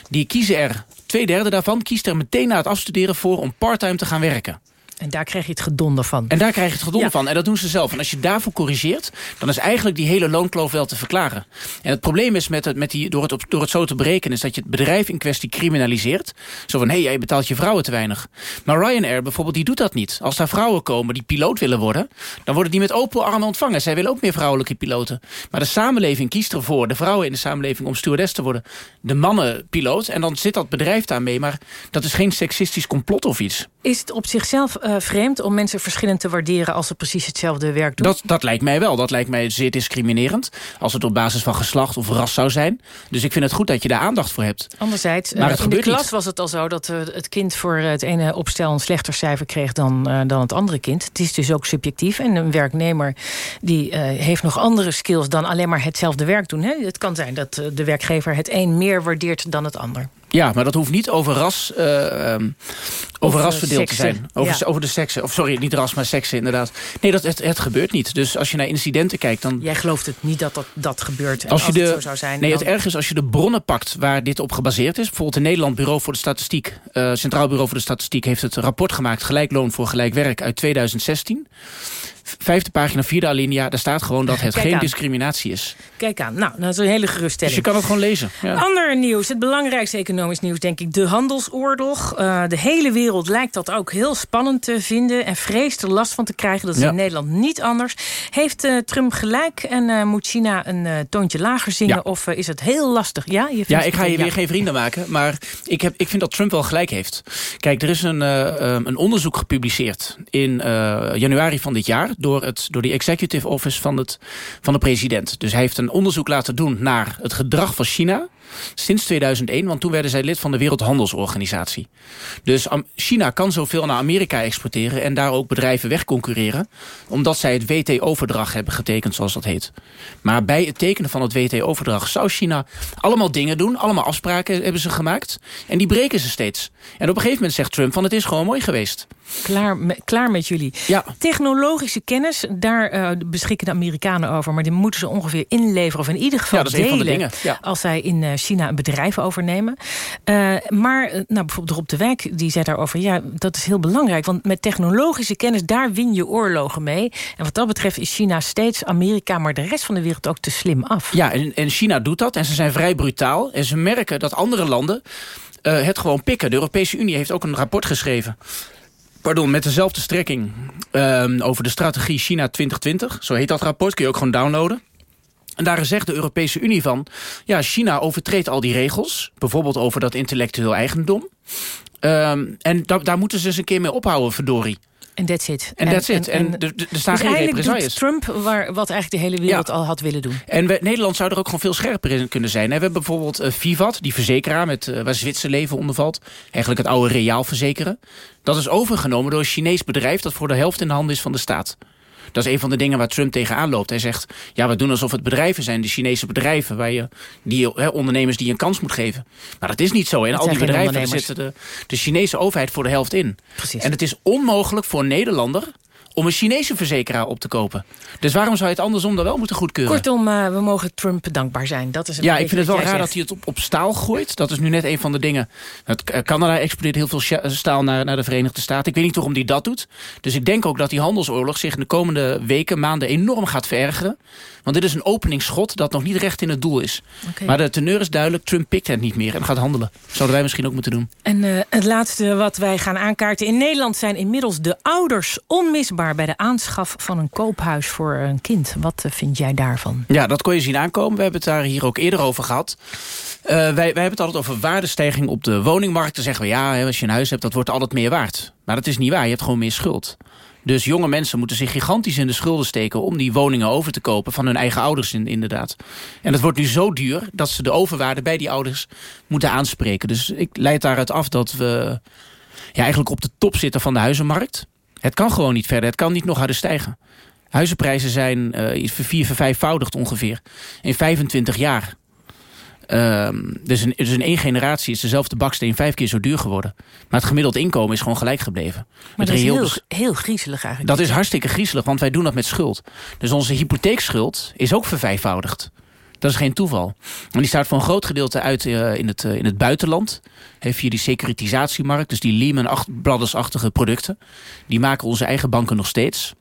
Speaker 18: die kiezen er, twee derde daarvan, kiest er meteen na het afstuderen voor... om parttime te gaan werken.
Speaker 2: En daar krijg je het gedonder van.
Speaker 18: En daar krijg je het gedonder van. En dat doen ze zelf. En als je daarvoor corrigeert, dan is eigenlijk die hele loonkloof wel te verklaren. En het probleem is met het, met die, door, het, door het zo te berekenen... is dat je het bedrijf in kwestie criminaliseert. Zo van, hé, hey, jij betaalt je vrouwen te weinig. Maar Ryanair bijvoorbeeld, die doet dat niet. Als daar vrouwen komen die piloot willen worden... dan worden die met open armen ontvangen. Zij willen ook meer vrouwelijke piloten. Maar de samenleving kiest ervoor, de vrouwen in de samenleving... om stewardess te worden. De mannen piloot. En dan zit dat bedrijf daarmee. Maar dat is geen seksistisch complot of iets.
Speaker 2: Is het op zichzelf uh, vreemd om mensen verschillend te waarderen... als ze precies hetzelfde werk doen?
Speaker 18: Dat, dat lijkt mij wel. Dat lijkt mij zeer discriminerend. Als het op basis van geslacht of ras zou zijn. Dus ik vind het goed dat je daar aandacht voor hebt.
Speaker 2: Anderzijds, maar het in de klas was het al zo... dat uh, het kind voor het ene opstel een slechter cijfer kreeg dan, uh, dan het andere kind. Het is dus ook subjectief. En een werknemer die heeft nog andere skills... dan alleen maar hetzelfde werk doen. Hè? Het kan zijn dat de werkgever het een meer waardeert dan het ander.
Speaker 18: Ja, maar dat hoeft niet over ras, uh, um, over ras verdeeld te zijn. Over,
Speaker 2: ja.
Speaker 18: over de seksen. Of sorry, niet ras, maar seksen inderdaad. Nee, dat, het, het gebeurt niet. Dus als je naar incidenten kijkt, dan...
Speaker 2: Jij gelooft het niet dat dat, dat gebeurt en
Speaker 18: als, je
Speaker 2: als
Speaker 18: de,
Speaker 2: het zo zou zijn.
Speaker 18: Nee,
Speaker 2: dan...
Speaker 18: het erg is als je de bronnen pakt waar dit op gebaseerd is. Bijvoorbeeld in Nederland Bureau voor de Statistiek. Uh, Centraal Bureau voor de Statistiek heeft het rapport gemaakt... Gelijk loon voor gelijk werk uit 2016 vijfde pagina, vierde alinea... daar staat gewoon dat het
Speaker 2: Kijk
Speaker 18: geen
Speaker 2: aan.
Speaker 18: discriminatie is.
Speaker 2: Kijk aan, nou, dat is een hele geruststelling.
Speaker 18: Dus je kan het gewoon lezen. Ja.
Speaker 2: Ander nieuws, het belangrijkste economisch nieuws, denk ik, de handelsoorlog. Uh, de hele wereld lijkt dat ook heel spannend te vinden... en vreest er last van te krijgen. Dat is
Speaker 18: Ja.
Speaker 2: in Nederland niet anders. Heeft uh, Trump gelijk en uh, moet China een toontje lager zingen?
Speaker 18: Ja.
Speaker 2: Of is het heel lastig? Ja, je vindt
Speaker 18: Ja, ik ga je weer geen vrienden maken. Maar ik, heb, ik vind dat Trump wel gelijk heeft. Kijk, er is een, um, een onderzoek gepubliceerd in januari van dit jaar... door, het, door de Executive Office van, het, van de president. Dus hij heeft een onderzoek laten doen naar het gedrag van China... sinds 2001, want toen werden zij lid van de Wereldhandelsorganisatie. Dus China kan zoveel naar Amerika exporteren... en daar ook bedrijven wegconcurreren... omdat zij het WTO-verdrag hebben getekend, zoals dat heet. Maar bij het tekenen van het WTO-verdrag zou China allemaal dingen doen... allemaal afspraken hebben ze gemaakt... en die breken ze steeds. En op een gegeven moment zegt Trump van het is gewoon mooi geweest.
Speaker 2: Klaar, me, klaar met jullie.
Speaker 18: Ja.
Speaker 2: Technologische kennis, daar uh, beschikken de Amerikanen over... maar die moeten ze ongeveer inleveren of in ieder geval
Speaker 18: ja, dat is
Speaker 2: delen...
Speaker 18: Van de dingen. Ja.
Speaker 2: als zij in uh, China een bedrijf overnemen. Uh, maar nou, bijvoorbeeld Rob de Wijk die zei daarover... ja, dat is heel belangrijk, want met technologische kennis... daar win je oorlogen mee. En wat dat betreft is China steeds Amerika... maar de rest van de wereld ook te slim af.
Speaker 18: Ja, en, en China doet dat en ze zijn vrij brutaal. En ze merken dat andere landen het gewoon pikken. De Europese Unie heeft ook een rapport geschreven pardon, met dezelfde strekking um, over de strategie China 2020. Zo heet dat rapport, kun je ook gewoon downloaden. En daar zegt de Europese Unie van... ja, China overtreedt al die regels. Bijvoorbeeld over dat intellectueel eigendom. Um, en da daar moeten ze eens een keer mee ophouden, verdorie.
Speaker 2: En that's it.
Speaker 18: En that's it. En, er staan
Speaker 2: dus
Speaker 18: geen represailles.
Speaker 2: Trump waar, wat eigenlijk de hele wereld ja. al had willen doen.
Speaker 18: En we, Nederland zou er ook gewoon veel scherper in kunnen zijn. We hebben bijvoorbeeld uh, Vivat, die verzekeraar met, uh, waar Zwitserleven onder valt. Eigenlijk het oude Reaal verzekeren. Dat is overgenomen door een Chinees bedrijf... dat voor de helft in de handen is van de staat. Dat is een van de dingen waar Trump tegenaan loopt. Hij zegt, ja, we doen alsof het bedrijven zijn, de Chinese bedrijven... Waar je, die, he, ondernemers die je een kans moet geven. Maar dat is niet zo. En al die bedrijven zitten de, de Chinese overheid voor de helft in.
Speaker 2: Precies.
Speaker 18: En het is onmogelijk voor een Nederlander om een Chinese verzekeraar op te kopen. Dus waarom zou je het andersom dan wel moeten goedkeuren?
Speaker 2: Kortom, uh, we mogen Trump dankbaar zijn. Dat is
Speaker 18: ja, ik vind het wel raar dat hij het op, op staal gooit. Dat is nu net een van de dingen. Het, Canada exporteert heel veel staal naar, naar de Verenigde Staten. Ik weet niet waarom hij dat doet. Dus ik denk ook dat die handelsoorlog zich in de komende weken, maanden enorm gaat verergeren. Want dit is een openingsschot dat nog niet recht in het doel is. Okay. Maar de teneur is duidelijk, Trump pikt het niet meer en gaat handelen. Zouden wij misschien ook moeten doen.
Speaker 2: En uh, het laatste wat wij gaan aankaarten. In Nederland zijn inmiddels de ouders onmisbaar... bij de aanschaf van een koophuis voor een kind. Wat uh, vind jij daarvan?
Speaker 18: Ja, dat kon je zien aankomen. We hebben het daar hier ook eerder over gehad. Uh, wij, wij hebben het altijd over waardestijging op de woningmarkt. Dan zeggen we, ja, als je een huis hebt, dat wordt altijd meer waard. Maar dat is niet waar, je hebt gewoon meer schuld. Dus jonge mensen moeten zich gigantisch in de schulden steken... om die woningen over te kopen van hun eigen ouders in, inderdaad. En het wordt nu zo duur dat ze de overwaarde bij die ouders moeten aanspreken. Dus ik leid daaruit af dat we ja, eigenlijk op de top zitten van de huizenmarkt. Het kan gewoon niet verder, het kan niet nog harder stijgen. Huizenprijzen zijn uh, vier, vervijfvoudigd ongeveer in 25 jaar. Um, dus, in, dus in één generatie is dezelfde baksteen vijf keer zo duur geworden. Maar het gemiddeld inkomen is gewoon gelijk gebleven.
Speaker 2: Maar dat is heel, heel griezelig eigenlijk.
Speaker 18: Dat is hartstikke griezelig, want wij doen dat met schuld. Dus onze hypotheekschuld is ook vervijfvoudigd. Dat is geen toeval. En die staat voor een groot gedeelte uit uh, in, het, uh, in het buitenland. Heeft hier die securitisatiemarkt, dus die Lehman Brothers-achtige producten. Die maken onze eigen banken nog steeds.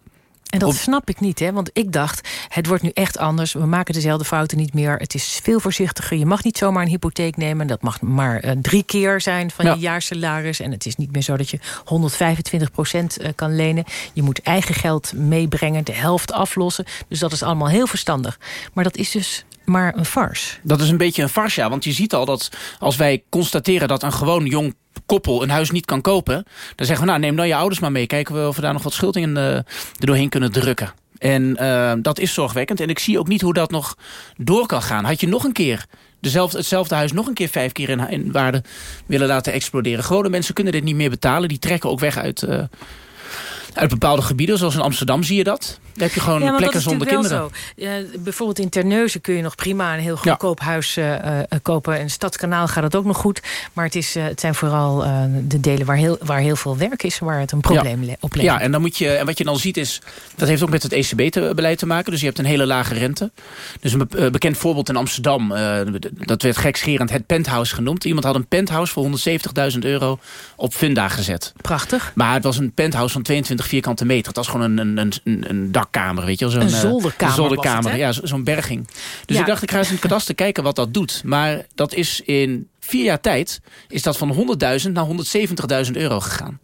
Speaker 2: En dat snap ik niet, hè? want ik dacht, het wordt nu echt anders. We maken dezelfde fouten niet meer. Het is veel voorzichtiger. Je mag niet zomaar een hypotheek nemen. Dat mag maar uh, drie keer zijn van ja. je jaarsalaris. En het is niet meer zo dat je 125 procent uh, kan lenen. Je moet eigen geld meebrengen, de helft aflossen. Dus dat is allemaal heel verstandig. Maar dat is dus maar een farce.
Speaker 18: Dat is een beetje een farce, ja. Want je ziet al dat als wij constateren dat een gewoon jong koppel een huis niet kan kopen... dan zeggen we, nou, neem dan je ouders maar mee. Kijken we of we daar nog wat schuldingen uh, er doorheen kunnen drukken. En uh, dat is zorgwekkend. En ik zie ook niet hoe dat nog door kan gaan. Had je nog een keer dezelfde, hetzelfde huis nog een keer vijf keer in, waarde willen laten exploderen. Gewone mensen kunnen dit niet meer betalen. Die trekken ook weg uit, uh, Uit bepaalde gebieden, zoals in Amsterdam zie je dat. Daar heb je gewoon
Speaker 2: ja,
Speaker 18: plekken
Speaker 2: dat is
Speaker 18: zonder kinderen.
Speaker 2: zo. Ja, bijvoorbeeld in Terneuzen kun je nog prima een heel goedkoop huis eh, eh, kopen. In Stadskanaal gaat het ook nog goed. Maar het, is, eh, het zijn vooral eh, de delen waar heel, waar heel veel werk is... waar het een probleem le- oplevert.
Speaker 18: Ja, en, dan moet je, en wat je dan ziet is... dat heeft ook met het ECB-beleid te maken. Dus je hebt een hele lage rente. Dus een be- eh, bekend voorbeeld in Amsterdam... eh, dat werd gekscherend het penthouse genoemd. Iemand had een penthouse voor 170.000 euro op Funda gezet.
Speaker 2: Prachtig.
Speaker 18: Maar het was een penthouse van 22 vierkante meter. Het was gewoon een, een, een, een dakkamer, weet je wel. Zo'n,
Speaker 2: Een
Speaker 18: eh,
Speaker 2: zolderkamer
Speaker 18: zolderkamer,
Speaker 2: het,
Speaker 18: ja, zo- zo'n berging. Dus
Speaker 2: Ja.
Speaker 18: ik dacht, ik ga eens in het kadaster kijken wat dat doet. Maar dat is in vier jaar tijd... is dat van 100.000 naar 170.000 euro gegaan.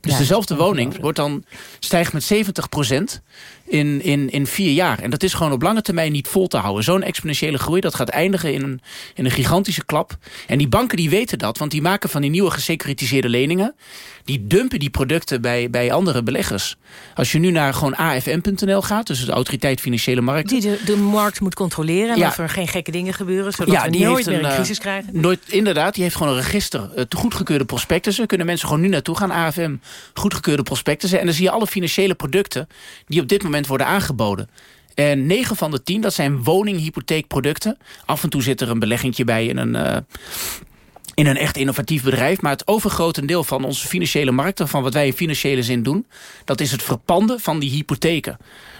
Speaker 18: Dus
Speaker 2: Ja,
Speaker 18: dezelfde woning wordt dan, stijgt met 70% in, in, in vier jaar. En dat is gewoon op lange termijn niet vol te houden. Zo'n exponentiële groei, dat gaat eindigen in een, in een gigantische klap. En die banken die weten dat, want die maken van die nieuwe gesecuritiseerde leningen... die dumpen die producten bij, bij andere beleggers. Als je nu naar gewoon afm.nl gaat, dus de Autoriteit Financiële Markten...
Speaker 2: Die de, de markt moet controleren en
Speaker 18: Ja.
Speaker 2: of er geen gekke dingen gebeuren... zodat we nooit meer een
Speaker 18: eh,
Speaker 2: crisis krijgen.
Speaker 18: Nooit, inderdaad, die heeft gewoon een register. Uh, goedgekeurde prospectussen. Kunnen mensen gewoon nu naartoe gaan. AFM, goedgekeurde prospectussen. En dan zie je alle financiële producten... die op dit moment worden aangeboden. En 9 van de 10, dat zijn woninghypotheekproducten. Af en toe zit er een beleggingje bij in een... Uh, in een echt innovatief bedrijf. Maar het overgrotendeel van onze financiële markten... van wat wij in financiële zin doen... dat is het verpanden van die hypotheken.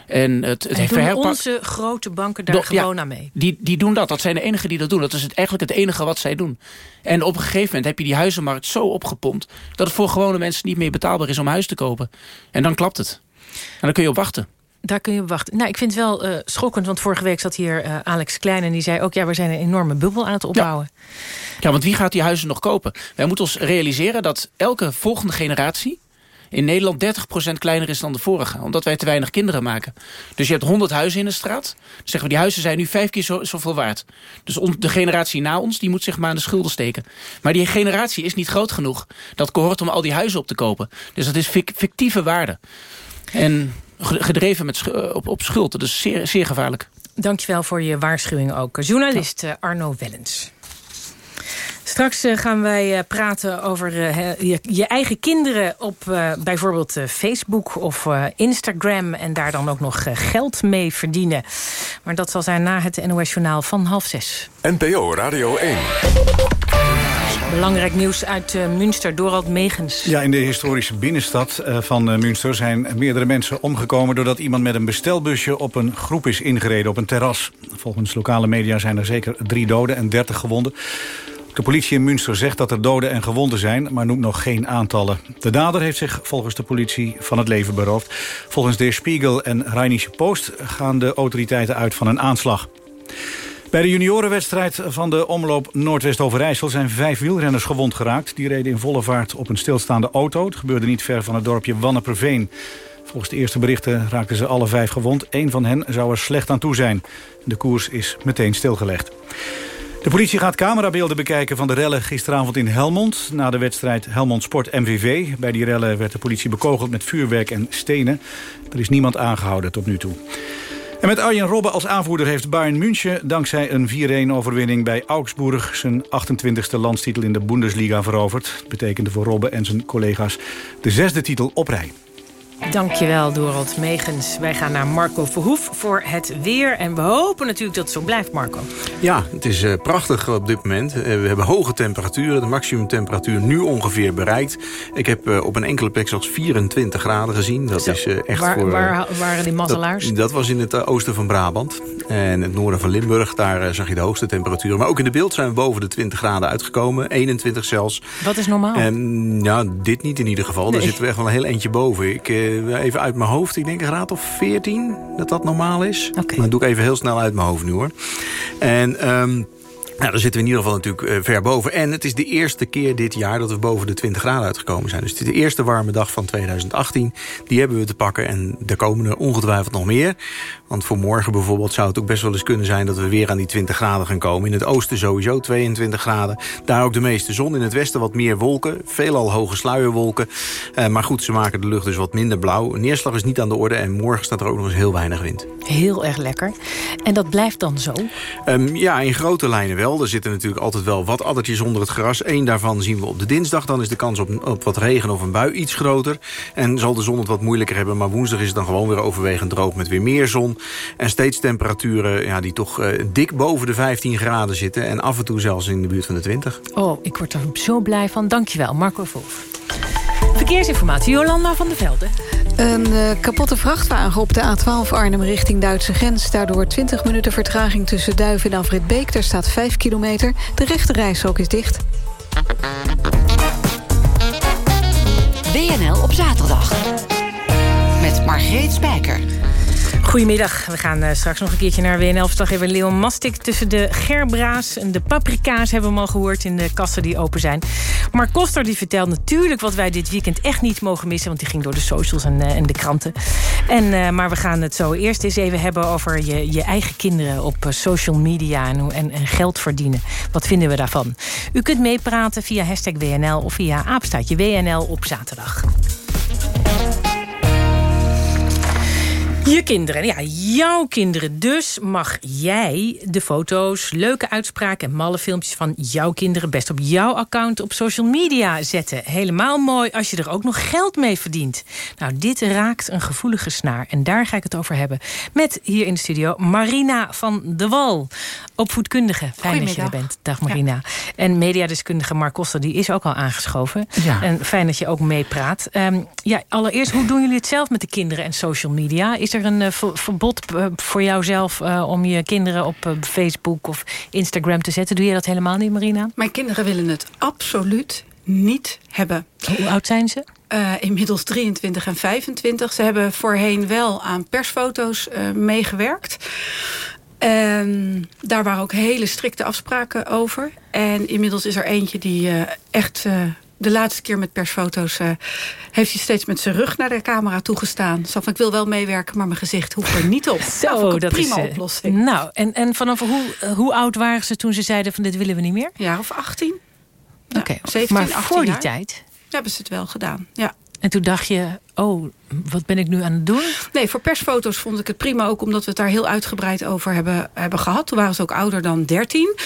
Speaker 18: En het, het
Speaker 2: en doen onze grote banken daar
Speaker 18: Do-
Speaker 2: gewoon
Speaker 18: ja,
Speaker 2: aan mee?
Speaker 18: Die, die doen dat. Dat zijn de enigen die dat doen. Dat is het, eigenlijk het enige wat zij doen. En op een gegeven moment heb je die huizenmarkt zo opgepompt... dat het voor gewone mensen niet meer betaalbaar is om huis te kopen. En dan klapt het. En dan kun je op wachten.
Speaker 2: Daar kun je op wachten. Nou, ik vind het wel uh, schokkend, want vorige week zat hier uh, Alex Klein... en die zei ook, ja, we zijn een enorme bubbel aan het opbouwen.
Speaker 18: Ja. ja, want wie gaat die huizen nog kopen? Wij moeten ons realiseren dat elke volgende generatie in Nederland 30% kleiner is dan de vorige. Omdat wij te weinig kinderen maken. Dus je hebt 100 huizen in de straat. Zeggen we, die huizen zijn nu vijf keer zo, zoveel waard. Dus de generatie na ons, die moet zich maar aan de schulden steken. Maar die generatie is niet groot genoeg. Dat cohort om al die huizen op te kopen. Dus dat is fictieve waarde. En gedreven met op, op schuld. Dat is zeer, zeer gevaarlijk.
Speaker 2: Dankjewel voor je waarschuwing ook. Journalist ja. Arno Wellens. Straks uh, gaan wij praten over je, eigen kinderen op bijvoorbeeld Facebook of Instagram... en daar dan ook nog geld mee verdienen. Maar dat zal zijn na het NOS-journaal van half zes.
Speaker 1: NPO Radio 1.
Speaker 2: Belangrijk nieuws uit uh, Münster, Dorald Megens.
Speaker 3: Ja, in de historische binnenstad uh, van uh, Münster zijn meerdere mensen omgekomen... doordat iemand met een bestelbusje op een groep is ingereden op een terras. Volgens lokale media zijn er zeker drie doden en dertig gewonden. De politie in Münster zegt dat er doden en gewonden zijn... maar noemt nog geen aantallen. De dader heeft zich volgens de politie van het leven beroofd. Volgens de Spiegel en Rheinische Post gaan de autoriteiten uit van een aanslag. Bij de juniorenwedstrijd van de omloop Noordwest-Overijssel... zijn vijf wielrenners gewond geraakt. Die reden in volle vaart op een stilstaande auto. Het gebeurde niet ver van het dorpje Wanneperveen. Volgens de eerste berichten raakten ze alle vijf gewond. Eén van hen zou er slecht aan toe zijn. De koers is meteen stilgelegd. De politie gaat camerabeelden bekijken van de rellen gisteravond in Helmond... na de wedstrijd Helmond Sport MVV. Bij die rellen werd de politie bekogeld met vuurwerk en stenen. Er is niemand aangehouden tot nu toe. En met Arjen Robben als aanvoerder heeft Bayern München... dankzij een 4-1 overwinning bij Augsburg... zijn 28e landstitel in de Bundesliga veroverd. Dat betekende voor Robben en zijn collega's de zesde titel op rij.
Speaker 2: Dankjewel, Dorald Megens. Wij gaan naar Marco Verhoef voor het weer. En we hopen natuurlijk dat het zo blijft, Marco.
Speaker 23: Ja, het is uh, prachtig op dit moment. Uh, we hebben hoge temperaturen. De maximumtemperatuur nu ongeveer bereikt. Ik heb uh, op een enkele plek zelfs 24 graden gezien. Dat
Speaker 2: zo,
Speaker 23: is echt
Speaker 2: waar,
Speaker 23: voor...
Speaker 2: waar waren die mazzelaars?
Speaker 23: Dat, dat, was in het oosten van Brabant. En het noorden van Limburg, daar zag je de hoogste temperaturen. Maar ook in de beeld zijn we boven de 20 graden uitgekomen. 21 zelfs.
Speaker 2: Wat is normaal?
Speaker 23: En, ja, dit niet in ieder geval. Nee. Daar zitten we echt wel een heel eentje boven. Ik even uit mijn hoofd. Ik denk een graad of 14 dat dat normaal is.
Speaker 2: Okay.
Speaker 23: Dat doe ik even heel snel uit mijn hoofd nu hoor. En... Um, nou, daar zitten we in ieder geval natuurlijk uh, ver boven. En het is de eerste keer dit jaar dat we boven de 20 graden uitgekomen zijn. Dus het is de eerste warme dag van 2018. Die hebben we te pakken en er komen er ongetwijfeld nog meer. Want voor morgen bijvoorbeeld zou het ook best wel eens kunnen zijn... dat we weer aan die 20 graden gaan komen. In het oosten sowieso 22 graden. Daar ook de meeste zon. In het westen wat meer wolken. Veelal hoge sluierwolken. Uh, maar goed, ze maken de lucht dus wat minder blauw. Neerslag is niet aan de orde en morgen staat er ook nog eens heel weinig wind.
Speaker 2: Heel erg lekker. En dat blijft dan zo?
Speaker 23: Um, ja, in grote lijnen wel. Er zitten natuurlijk altijd wel wat addertjes onder het gras. Eén daarvan zien we op de dinsdag. Dan is de kans op, op wat regen of een bui iets groter. En zal de zon het wat moeilijker hebben. Maar woensdag is het dan gewoon weer overwegend droog met weer meer zon. En steeds temperaturen ja, die toch uh, dik boven de 15 graden zitten. En af en toe zelfs in de buurt van de 20.
Speaker 2: Oh, ik word er zo blij van. Dankjewel, Marco Wolf. Verkeersinformatie, Jolanda van der Velde.
Speaker 7: Een uh, kapotte vrachtwagen op de A12 Arnhem richting Duitse grens. Daardoor 20 minuten vertraging tussen Duiven en Afritbeek. Daar staat 5 kilometer. De rechte is dicht.
Speaker 12: WNL op zaterdag. Met Margreet Spijker.
Speaker 2: Goedemiddag. We gaan uh, straks nog een keertje naar WNL-verslaggever Leon Mastik. Tussen de gerbra's en de paprika's hebben we al gehoord... in de kassen die open zijn. Mark Koster die vertelt natuurlijk wat wij dit weekend echt niet mogen missen... want die ging door de socials en, uh, en de kranten. En, uh, maar we gaan het zo eerst eens even hebben over je, je eigen kinderen... op social media en, en, en, geld verdienen. Wat vinden we daarvan? U kunt meepraten via hashtag WNL of via aapstaatje WNL op zaterdag. Je kinderen, ja, jouw kinderen. Dus mag jij de foto's, leuke uitspraken en malle filmpjes van jouw kinderen best op jouw account op social media zetten. Helemaal mooi als je er ook nog geld mee verdient. Nou, dit raakt een gevoelige snaar en daar ga ik het over hebben. Met hier in de studio Marina van de Wal, opvoedkundige. Fijn dat je er bent. Dag Marina. Ja. En mediadeskundige Mark Koster, die is ook al aangeschoven. Ja. En fijn dat je ook meepraat. Um, ja, allereerst, hoe doen jullie het zelf met de kinderen en social media? Is er een uh, verbod uh, voor jouzelf uh, om je kinderen op Facebook of Instagram te zetten? Doe je dat helemaal niet, Marina?
Speaker 24: Mijn kinderen willen het absoluut niet hebben.
Speaker 2: Hoe oud zijn ze?
Speaker 24: Uh, inmiddels 23 en 25. Ze hebben voorheen wel aan persfoto's uh, meegewerkt. En daar waren ook hele strikte afspraken over. En inmiddels is er eentje die uh, echt de laatste keer met persfoto's uh, heeft hij steeds met zijn rug naar de camera toegestaan. Zo van, ik wil wel meewerken, maar mijn gezicht hoeft er niet op.
Speaker 2: Zo,
Speaker 24: nou,
Speaker 2: dat
Speaker 24: prima
Speaker 2: is, uh,
Speaker 24: oplossing.
Speaker 2: Nou, en, en vanaf hoe, uh, hoe oud waren ze toen ze zeiden van dit willen we niet meer?
Speaker 24: Ja, of 18.
Speaker 2: Oké, okay.
Speaker 24: ja, 17,
Speaker 2: maar
Speaker 24: 18
Speaker 2: voor die
Speaker 24: jaar.
Speaker 2: tijd?
Speaker 24: Hebben ze het wel gedaan, ja.
Speaker 2: En toen dacht je, oh, wat ben ik nu aan het doen?
Speaker 24: Nee, voor persfoto's vond ik het prima ook... omdat we het daar heel uitgebreid over hebben, hebben gehad. Toen waren ze ook ouder dan 13.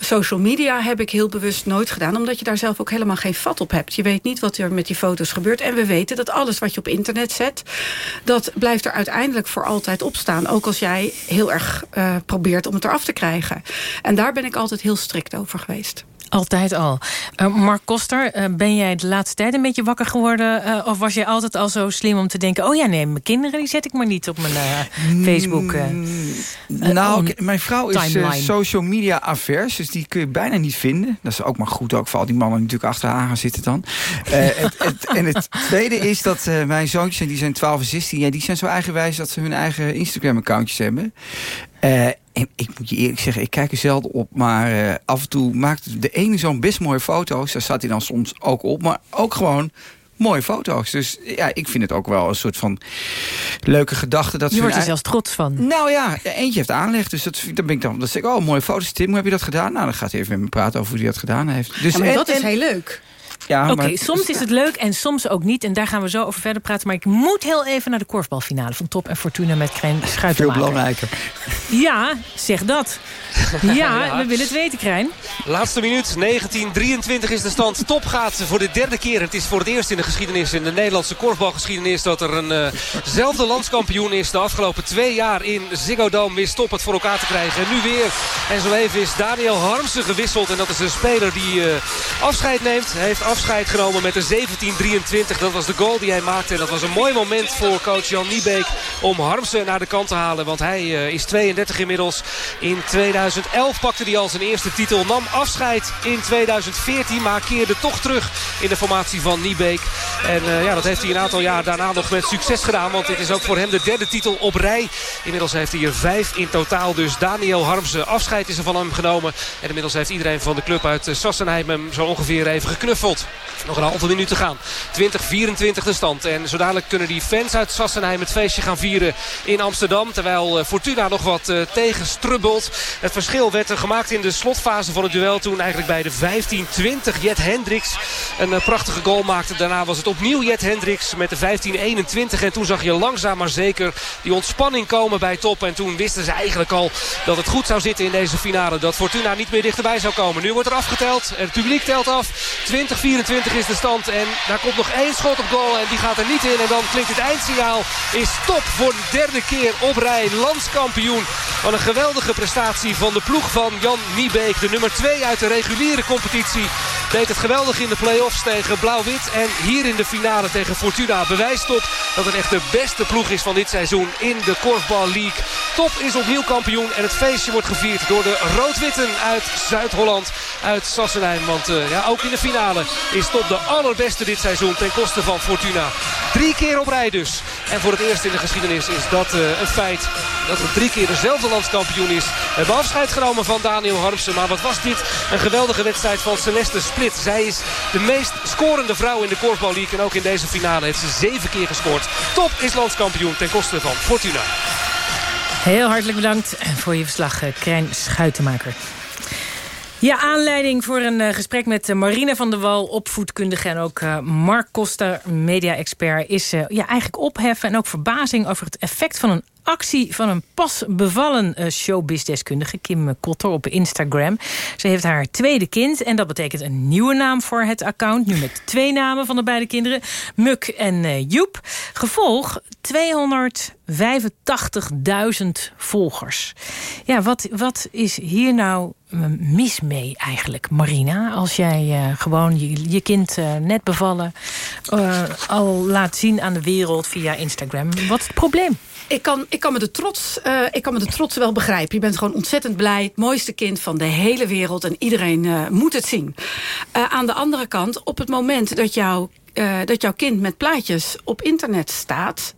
Speaker 24: Social media heb ik heel bewust nooit gedaan... omdat je daar zelf ook helemaal geen vat op hebt. Je weet niet wat er met die foto's gebeurt. En we weten dat alles wat je op internet zet... dat blijft er uiteindelijk voor altijd op staan. Ook als jij heel erg uh, probeert om het eraf te krijgen. En daar ben ik altijd heel strikt over geweest.
Speaker 2: Altijd al. Uh, Mark Koster, uh, ben jij de laatste tijd een beetje wakker geworden? Uh, of was jij altijd al zo slim om te denken... oh ja, nee, mijn kinderen die zet ik maar niet op mijn Facebook.
Speaker 25: nou, mijn vrouw is social media avers. Dus die kun je bijna niet vinden. Dat is ook maar goed ook voor al die mannen die natuurlijk achteraan gaan zitten dan. het, het, en het tweede is dat mijn zoontjes, die zijn 12 en 16... Ja, die zijn zo eigenwijs dat ze hun eigen Instagram-accountjes hebben. Uh, en ik moet je eerlijk zeggen, ik kijk er zelden op. Maar uh, af en toe maakt de ene zo'n best mooie foto's. Daar staat hij dan soms ook op. Maar ook gewoon mooie foto's. Dus ja, ik vind het ook wel een soort van leuke gedachte. Dat
Speaker 2: je wordt er zelfs trots van.
Speaker 25: Nou ja, eentje heeft aanleg. Dus dat, dan ben ik dan, dat zeg ik, oh, mooie foto's. Tim, hoe heb je dat gedaan? Nou, dan gaat hij even met me praten over hoe hij dat gedaan heeft. Dus,
Speaker 24: ja, maar en, dat is heel leuk.
Speaker 25: Ja,
Speaker 2: Oké, okay, soms is het leuk en soms ook niet. En daar gaan we zo over verder praten. Maar ik moet heel even naar de korfbalfinale van Top en Fortuna met Krijn Schuitenmaker.
Speaker 25: Veel belangrijker.
Speaker 2: Ja, zeg dat. Ja, ja, we willen het weten, Krijn.
Speaker 14: Laatste minuut, 1923 is de stand. Top gaat voor de derde keer. Het is voor het eerst in de geschiedenis, in de Nederlandse korfbalgeschiedenis... dat er eenzelfde uh landskampioen is. De afgelopen twee jaar in Ziggo Dome wist Top het voor elkaar te krijgen. En nu weer. En zo even is Daniel Harmsen gewisseld. En dat is een speler die uh, afscheid neemt. Hij heeft afscheid genomen met een 17-23. Dat was de goal die hij maakte. En dat was een mooi moment voor coach Jan Niebeek... om Harmsen naar de kant te halen. Want hij uh, is 32 inmiddels. In 2011 pakte hij al zijn eerste titel. Nam afscheid in 2014. Maar keerde toch terug in de formatie van Niebeek. En uh, ja, dat heeft hij een aantal jaar daarna nog met succes gedaan. Want dit is ook voor hem de derde titel op rij. Inmiddels heeft hij er vijf in totaal. Dus Daniel Harmsen afscheid is er van hem genomen. En inmiddels heeft iedereen van de club uit Sassenheim hem zo ongeveer even geknuffeld. Nog een halve minuut te gaan. 20-24 de stand. En zo dadelijk kunnen die fans uit Sassenheim het feestje gaan vieren in Amsterdam. Terwijl eh, Fortuna nog wat uh, tegenstrubbelt. Het verschil werd er gemaakt in de slotfase van het duel. Toen eigenlijk bij de 15-20 Jet Hendricks een uh, prachtige goal maakte. Daarna was het opnieuw Jet Hendricks met de 15-21. En toen zag je langzaam maar zeker die ontspanning komen bij top. En toen wisten ze eigenlijk al dat het goed zou zitten in deze finale. Dat Fortuna niet meer dichterbij zou komen. Nu wordt er afgeteld. Het publiek telt af. 20-24 is de stand. En daar komt nog één schot op goal. En die gaat er niet in. En dan klinkt het eindsignaal. Is top voor de derde keer op rij. Landskampioen. Wat een geweldige prestatie van de ploeg van Jan Niebeek. De nummer 2 uit de reguliere competitie. Deed het geweldig in de play-offs tegen Blauw-Wit. En hier in de finale tegen Fortuna bewijst top dat het echt de beste ploeg is van dit seizoen in de Korfbal League. Top is opnieuw kampioen. En het feestje wordt gevierd door de Rood-Witten uit Zuid-Holland. Uit Sassenheim. Want uh, ja, ook in de finale is top de allerbeste dit seizoen ten koste van Fortuna. Drie keer op rij dus. En voor het eerst in de geschiedenis is dat uh, een feit. Dat er drie keer dezelfde landskampioen is. We hebben afscheid genomen van Daniel Harmsen. Maar wat was dit? Een geweldige wedstrijd van Celeste Split. Zij is de meest scorende vrouw in de Korfbal League. En ook in deze finale heeft ze zeven keer gescoord. Top is landskampioen ten koste van Fortuna.
Speaker 2: Heel hartelijk bedankt voor je verslag, Krijn Schuitenmaker. Ja, aanleiding voor een uh, gesprek met uh, Marina van der Wal, opvoedkundige... en ook uh, Mark Koster, media-expert, is ja, eigenlijk opheffen... en ook verbazing over het effect van een actie van een pas bevallen uh, showbizdeskundige Kim Kotter op Instagram. Ze heeft haar tweede kind en dat betekent een nieuwe naam voor het account. Nu met twee namen van de beide kinderen, Muk en uh, Joep. Gevolg 285.000 volgers. Ja, wat, wat is hier nou mis mee eigenlijk, Marina? Als jij uh, gewoon je, je kind net bevallen al laat zien aan de wereld via Instagram. Wat is het probleem?
Speaker 24: Ik kan, ik, kan me de trots, uh, ik kan me de trots wel begrijpen. Je bent gewoon ontzettend blij. Het mooiste kind van de hele wereld. En iedereen uh, moet het zien. Uh, aan de andere kant, op het moment dat, jou, dat jouw kind met plaatjes op internet staat...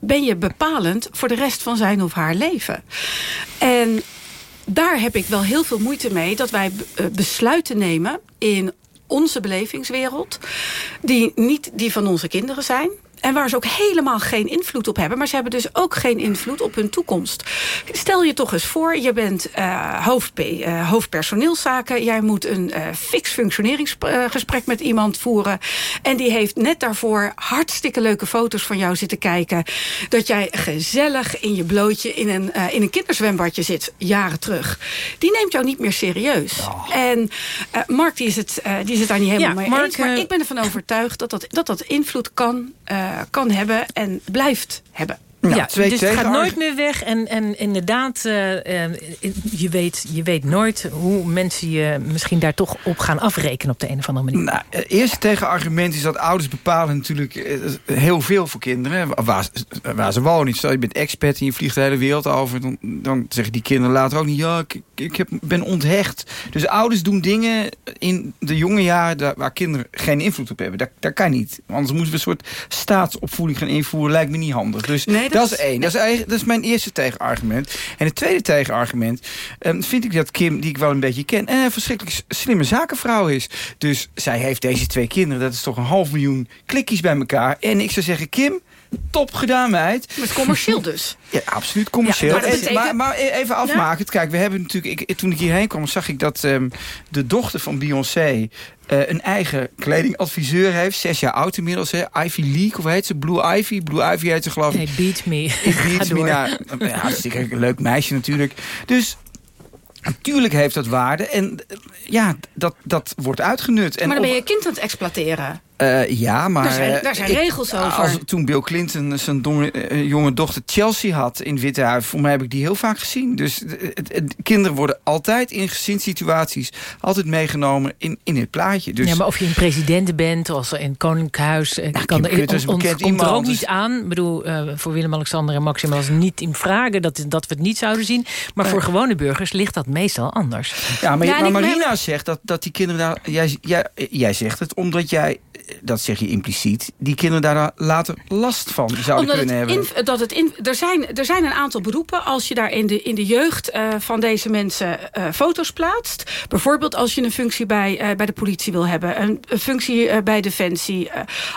Speaker 24: ben je bepalend voor de rest van zijn of haar leven. En daar heb ik wel heel veel moeite mee... dat wij besluiten nemen in onze belevingswereld... die niet die van onze kinderen zijn... En waar ze ook helemaal geen invloed op hebben. Maar ze hebben dus ook geen invloed op hun toekomst. Stel je toch eens voor, je bent uh, hoofd, uh, hoofdpersoneelszaken. Jij moet een uh, fix functioneringsgesprek met iemand voeren. En die heeft net daarvoor hartstikke leuke foto's van jou zitten kijken. Dat jij gezellig in je blootje in een, in een kinderzwembadje zit, jaren terug. Die neemt jou niet meer serieus. Oh. En Mark die is, het, die is het daar niet helemaal ja, mee Mark, eens. Maar ik ben ervan overtuigd dat dat, dat, dat invloed kan kan hebben en blijft hebben.
Speaker 2: Nou, ja, dus het gaat nooit meer weg. En, en inderdaad, uh, uh, je, weet, je weet nooit hoe mensen je misschien daar toch op gaan afrekenen op de een of andere manier.
Speaker 25: Nou, het eerste tegenargument is dat ouders bepalen natuurlijk uh, heel veel voor kinderen. Waar, waar ze wonen. Stel je bent expert en je vliegt de hele wereld over. Dan, dan zeggen die kinderen later ook niet, ja, ik, ik heb, ben onthecht. Dus ouders doen dingen in de jonge jaren waar kinderen geen invloed op hebben. Dat, dat kan niet. Anders moeten we een soort staatsopvoeding gaan invoeren. Lijkt me niet handig. Dus nee, dat, is één. Dat is, dat is mijn eerste tegenargument. En het tweede tegenargument um, vind ik dat Kim, die ik wel een beetje ken... een verschrikkelijk slimme zakenvrouw is. Dus zij heeft deze twee kinderen. Dat is toch een half miljoen klikjes bij elkaar. En ik zou zeggen, Kim top gedaan, meid.
Speaker 24: Met commercieel dus.
Speaker 25: Ja, absoluut commercieel. Ja, maar, maar, maar, even afmaken. Ja? Kijk, we hebben natuurlijk... Ik, toen ik hierheen kwam, zag ik dat um, de dochter van Beyoncé... Uh, een eigen kledingadviseur heeft. Zes jaar oud inmiddels. Hè. Ivy League, of heet ze? Blue Ivy? Blue Ivy heet ze geloof
Speaker 2: ik. Nee, Beat Me.
Speaker 25: Beat Me. Nou, ja, hartstikke een leuk meisje natuurlijk. Dus Natuurlijk heeft dat waarde. En ja, dat, dat wordt uitgenut.
Speaker 24: En maar dan ben je je kind aan het exploiteren.
Speaker 25: Uh, ja, maar... Daar
Speaker 24: zijn, daar zijn
Speaker 25: ik,
Speaker 24: regels over.
Speaker 25: Als, toen Bill Clinton zijn uh, jonge dochter Chelsea had in Witte Huis... voor mij heb ik die heel vaak gezien. Dus kinderen worden altijd in gezinssituaties... altijd meegenomen in, in het plaatje. Dus,
Speaker 2: ja, maar of je een president bent, of in Koninkhuis... Uh, kan er, on, on, komt iemand, er ook niet aan. Ik bedoel, voor Willem-Alexander en Maxima was niet in vragen... Dat, dat we het niet zouden zien. Maar voor gewone burgers ligt dat meestal anders.
Speaker 25: Ja, maar, ja, maar Marina zegt dat, dat die kinderen... Daar, jij, jij, jij zegt het omdat jij dat zeg je impliciet... die kinderen daar later last van zouden kunnen hebben.
Speaker 24: dat het in, er, zijn, er zijn een aantal beroepen. Als je daar in de, in de jeugd uh, van deze mensen uh, foto's plaatst. Bijvoorbeeld als je een functie bij, uh, bij de politie wil hebben. Een, een functie bij Defensie.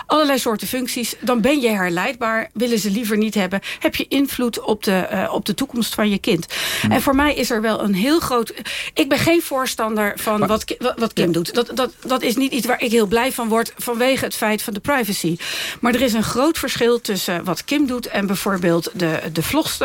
Speaker 24: allerlei soorten functies. Dan ben je herleidbaar. Willen ze liever niet hebben. Heb je invloed op de, op de toekomst van je kind. Hm. En voor mij is er wel een heel groot... Ik ben geen voorstander van maar, wat, wat Kim doet. Dat, dat, dat is niet iets waar ik heel blij van word... vanwege het feit van de privacy. Maar er is een groot verschil tussen wat Kim doet... en bijvoorbeeld de, de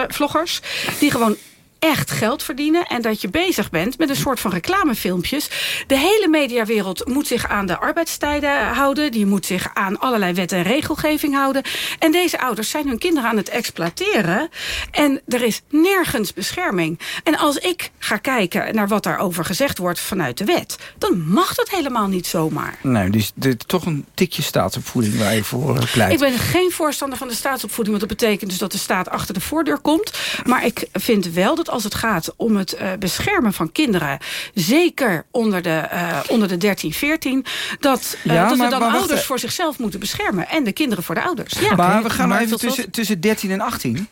Speaker 24: vloggers... die gewoon echt geld verdienen... en dat je bezig bent met een soort van reclamefilmpjes. De hele mediawereld moet zich aan de arbeidstijden houden. Die moet zich aan allerlei wet en regelgeving houden. En deze ouders zijn hun kinderen aan het exploiteren. En er is nergens bescherming. En als ik ga kijken naar wat daarover gezegd wordt vanuit de wet... dan mag dat helemaal niet zomaar.
Speaker 25: Nee, dus dit, toch een tikje staatsopvoeding waar je voor eh, pleit.
Speaker 24: Ik ben geen voorstander van de staatsopvoeding... want dat betekent dus dat de staat achter de voordeur komt. Maar ik vind wel dat als het gaat om het uh, beschermen van kinderen... zeker onder de, uh, onder de 13, 14... dat, uh, ja, dat maar, we dan maar ouders voor zichzelf moeten beschermen... en de kinderen voor de ouders.
Speaker 25: Ja, maar okay. we gaan maar even tussen, tussen 13 en 18...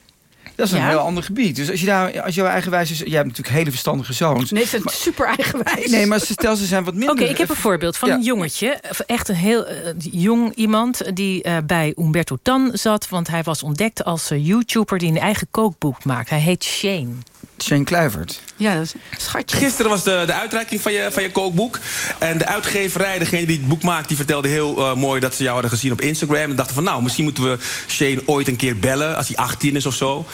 Speaker 25: Dat is een ja. heel ander gebied. Dus als je daar, als jouw eigenwijs is, jij hebt natuurlijk hele verstandige zoons.
Speaker 24: Nee, ze zijn super eigenwijs.
Speaker 25: Nee, maar stel ze zijn wat minder.
Speaker 2: Oké, okay, ik heb een voorbeeld van ja. een jongetje, echt een heel uh, jong iemand die uh, bij Umberto Tan zat, want hij was ontdekt als uh, YouTuber die een eigen kookboek maakt. Hij heet Shane.
Speaker 25: Shane Kluivert.
Speaker 24: Ja, dat is een schatje.
Speaker 26: Gisteren was de, de uitreiking van je, van je kookboek. En de uitgeverij, degene die het boek maakt... die vertelde heel uh, mooi dat ze jou hadden gezien op Instagram. En dachten van, nou, misschien moeten we Shane ooit een keer bellen... als hij 18 is of zo.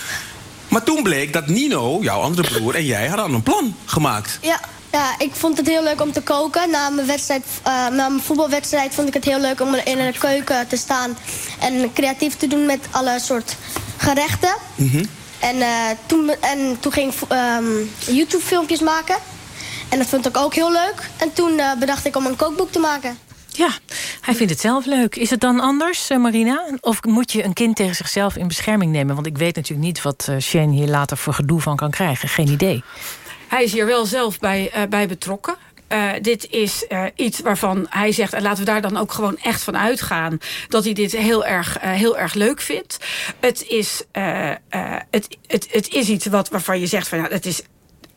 Speaker 26: Maar toen bleek dat Nino, jouw andere broer, en jij hadden een plan gemaakt.
Speaker 27: Ja, ja, ik vond het heel leuk om te koken. Na mijn, wedstrijd, uh, na mijn voetbalwedstrijd vond ik het heel leuk om in de keuken te staan... en creatief te doen met alle soort gerechten. Mm -hmm. En, uh, toen, en toen ging ik um, YouTube-filmpjes maken. En dat vond ik ook heel leuk. En toen uh, bedacht ik om een kookboek te maken.
Speaker 2: Ja, hij vindt het zelf leuk. Is het dan anders, uh, Marina? Of moet je een kind tegen zichzelf in bescherming nemen? Want ik weet natuurlijk niet wat uh, Shane hier later voor gedoe van kan krijgen. Geen idee.
Speaker 24: Hij is hier wel zelf bij, uh, bij betrokken. Uh, dit is uh, iets waarvan hij zegt... en laten we daar dan ook gewoon echt van uitgaan... dat hij dit heel erg, uh, heel erg leuk vindt. Het is, het, het, het is iets wat, waarvan je zegt... van ja, het is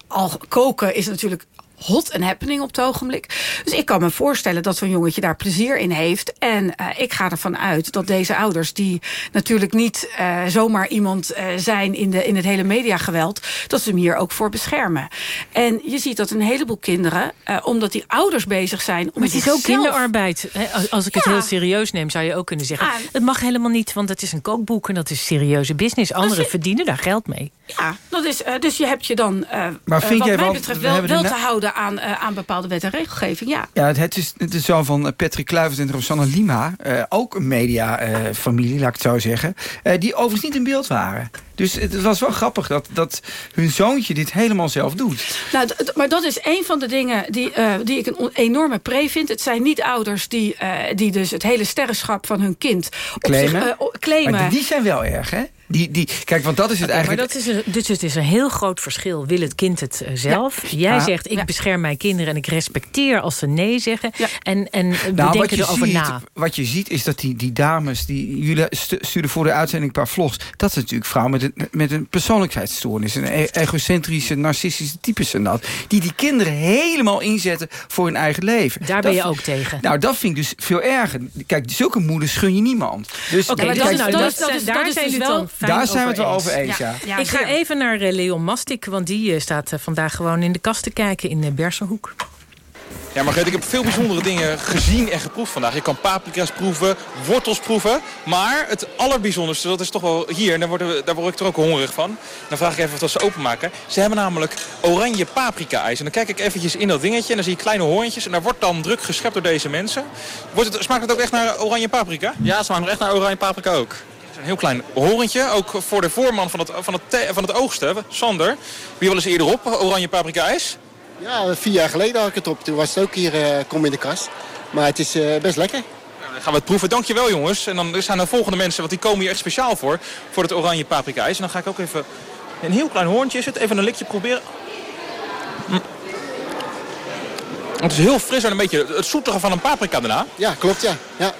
Speaker 24: al koken is natuurlijk hot en happening op het ogenblik. Dus ik kan me voorstellen dat zo'n jongetje daar plezier in heeft. En uh, ik ga ervan uit dat deze ouders... die natuurlijk niet uh, zomaar iemand uh, zijn in, de, in het hele mediageweld... dat ze hem hier ook voor beschermen. En je ziet dat een heleboel kinderen, omdat die ouders bezig zijn... Om
Speaker 2: maar het is ook kinderarbeid. Hè? Als ik ja. het heel serieus neem, zou je ook kunnen zeggen... Ah. het mag helemaal niet, want het is een kookboek... en dat is serieuze business. Anderen je... verdienen daar geld mee.
Speaker 24: Ja, dat is, dus je hebt je dan, maar vind wat jij mij betreft, wel, wel te houden aan, uh, aan bepaalde wet en regelgeving, ja.
Speaker 25: Ja, het is, het is zo van Patrick Kluivert en Rosanna Lima... Uh, ook een mediafamilie, laat ik het zo zeggen... die overigens niet in beeld waren. Dus het was wel grappig dat, dat hun zoontje dit helemaal zelf doet.
Speaker 24: Nou, maar dat is een van de dingen die, uh, die ik een enorme pre vind. Het zijn niet ouders die, uh, die dus het hele sterrenschap van hun kind
Speaker 25: claimen.
Speaker 24: Op zich, uh, claimen.
Speaker 25: Maar die zijn wel erg, hè? Die, die, kijk, want dat is het
Speaker 2: okay,
Speaker 25: eigenlijk...
Speaker 2: Maar dat is een, dus het is een heel groot verschil. Wil het kind het uh, zelf? Ja. Jij zegt, ik ja. bescherm mijn kinderen en ik respecteer als ze nee zeggen. En, en we
Speaker 25: nou,
Speaker 2: denken erover
Speaker 25: ziet,
Speaker 2: na.
Speaker 25: Wat je ziet is dat die, die dames, die jullie sturen voor de uitzending een paar vlogs. Dat is natuurlijk vrouwen met een, met een persoonlijkheidsstoornis. Een e egocentrische, narcistische types en dat. Die die kinderen helemaal inzetten voor hun eigen leven.
Speaker 2: Daar
Speaker 25: dat
Speaker 2: ben je ook tegen.
Speaker 25: Nou, dat vind ik dus veel erger. Kijk, zulke moeders gun je niemand. Dus
Speaker 2: okay,
Speaker 25: kijk,
Speaker 2: dat, is, nou, dat, dat, is, daar zijn dus wel
Speaker 25: Daar zijn we het wel over eens, ja.
Speaker 2: ja. ik ga even naar uh, Leon Mastik, want die uh, staat uh, vandaag gewoon in de kast te kijken in uh, Bersenhoek.
Speaker 13: Ja, Margret, ik heb veel bijzondere dingen gezien en geproefd vandaag. Je kan paprika's proeven, wortels proeven. Maar het allerbijzonderste, dat is toch wel hier. En daar, worden we, daar word ik er ook hongerig van. Dan vraag ik even wat ze openmaken. Ze hebben namelijk oranje paprika-ijs. En dan kijk ik eventjes in dat dingetje. En dan zie je kleine hoorntjes. En daar wordt dan druk geschept door deze mensen. Wordt het, smaakt het ook echt naar oranje paprika?
Speaker 28: Ja, het smaakt echt naar oranje paprika ook.
Speaker 13: Een heel klein horentje, ook voor de voorman van het, van het, van het oogsten, Sander. Wie wel eens eerder op, oranje paprika-ijs?
Speaker 28: Ja, vier jaar geleden had ik het op. Toen was het ook hier, uh, kom in de kast. Maar het is uh, best lekker.
Speaker 13: Nou, dan gaan we het proeven. Dankjewel jongens. En dan zijn er volgende mensen, want die komen hier echt speciaal voor. Voor het oranje paprika-ijs. En dan ga ik ook even... Een heel klein hoorntje is het. Even een likje proberen. Hm. Het is heel fris en een beetje het zoetige van een paprika daarna.
Speaker 28: Ja, klopt ja. ja.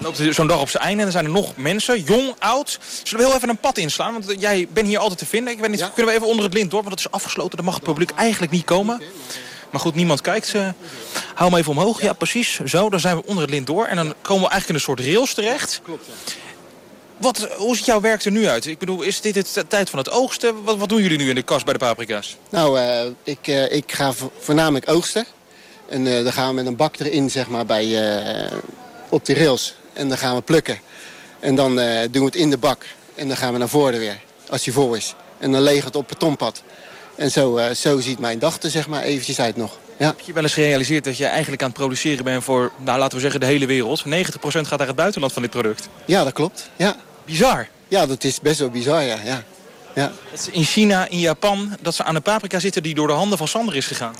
Speaker 13: Loopt zo'n dag op zijn einde en dan zijn er nog mensen, jong, oud. Zullen we heel even een pad inslaan? Want jij bent hier altijd te vinden. Ik weet niet, Kunnen we even onder het lint door? Want het is afgesloten, daar mag het publiek eigenlijk niet komen. Maar goed, niemand kijkt. Uh, hou hem even omhoog. Ja, precies. Zo, dan zijn we onder het lint door. En dan komen we eigenlijk in een soort rails terecht. Klopt, Wat, hoe ziet jouw werk er nu uit? Ik bedoel, is dit het tijd van het oogsten? Wat, wat doen jullie nu in de kast bij de paprika's?
Speaker 28: Nou, uh, ik, uh, ik ga voornamelijk oogsten. En dan gaan we met een bak erin, zeg maar, bij, op die rails. En dan gaan we plukken. En dan doen we het in de bak. En dan gaan we naar voren weer, als hij vol is. En dan leeg het op het betonpad. En zo, uh, zo ziet mijn dag er zeg maar eventjes uit nog. Ja.
Speaker 13: Heb je wel eens gerealiseerd dat je eigenlijk aan het produceren bent voor, nou, laten we zeggen, de hele wereld? 90% gaat naar het buitenland van dit product.
Speaker 28: Ja, dat klopt. Ja.
Speaker 13: Bizar.
Speaker 28: Ja, dat is best wel bizar, ja. ja. ja.
Speaker 13: In China, in Japan, dat ze aan de paprika zitten die door de handen van Sander is gegaan.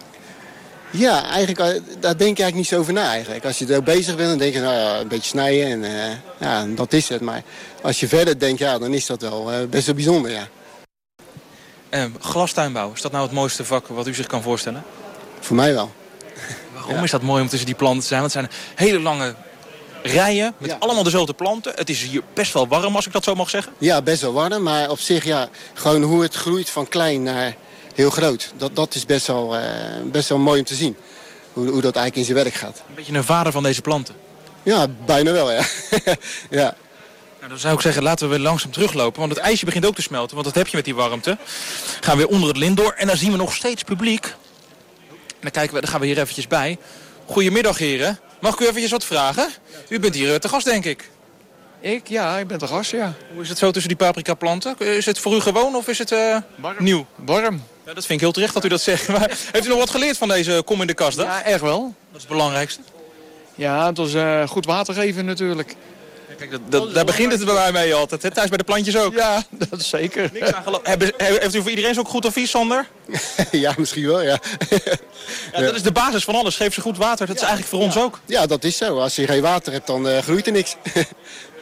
Speaker 28: Ja, eigenlijk, eh, daar denk je eigenlijk niet zo over na eigenlijk. Als je er bezig bent, dan denk je, nou ja, een beetje snijden en uh, ja, dat is het. Maar als je verder denkt, ja, dan is dat wel uh, best wel bijzonder, ja.
Speaker 13: Uh, glastuinbouw, is dat nou het mooiste vak wat u zich kan voorstellen?
Speaker 28: Voor mij wel.
Speaker 13: Waarom is dat mooi om tussen die planten te zijn? Want het zijn hele lange rijen met allemaal dezelfde planten. Het is hier best wel warm, als ik dat zo mag zeggen.
Speaker 28: Ja, best wel warm. Maar op zich, ja, gewoon hoe het groeit van klein naar heel groot. Dat, dat is best wel, uh, best wel mooi om te zien. Hoe, hoe dat eigenlijk in zijn werk gaat.
Speaker 13: Een beetje een vader van deze planten.
Speaker 28: Ja, bijna wel, ja. ja.
Speaker 13: Nou, dan zou ik zeggen, laten we weer langzaam teruglopen. Want het ijsje begint ook te smelten, want dat heb je met die warmte. Gaan we weer onder het lint door en dan zien we nog steeds publiek. En dan, kijken we, dan gaan we hier eventjes bij. Goedemiddag heren. Mag ik u eventjes wat vragen? U bent hier eh, te gast, denk ik.
Speaker 29: Ik? Ja, ik ben te gast, ja.
Speaker 13: Hoe is het zo tussen die paprika planten? Is het voor u gewoon of is het uh, nieuw?
Speaker 29: Warm.
Speaker 13: Ja, dat vind ik heel terecht dat u dat zegt. Maar heeft u nog wat geleerd van deze kom in de kast?
Speaker 29: Ja, echt wel.
Speaker 13: Dat is het belangrijkste.
Speaker 29: Ja, het was uh, goed water geven natuurlijk.
Speaker 13: Kijk, dat, dat, daar begint het bij mij mee altijd. Hè? Thuis bij de plantjes ook.
Speaker 29: Ja, dat is zeker.
Speaker 13: Niks aan Hebben, heeft u voor iedereen zo'n goed advies, Sander?
Speaker 28: ja, misschien wel, ja.
Speaker 13: ja. Dat is de basis van alles. Geef ze goed water. Dat is eigenlijk voor ons ook.
Speaker 28: Ja, dat is zo. Als je geen water hebt, dan uh, groeit er niks.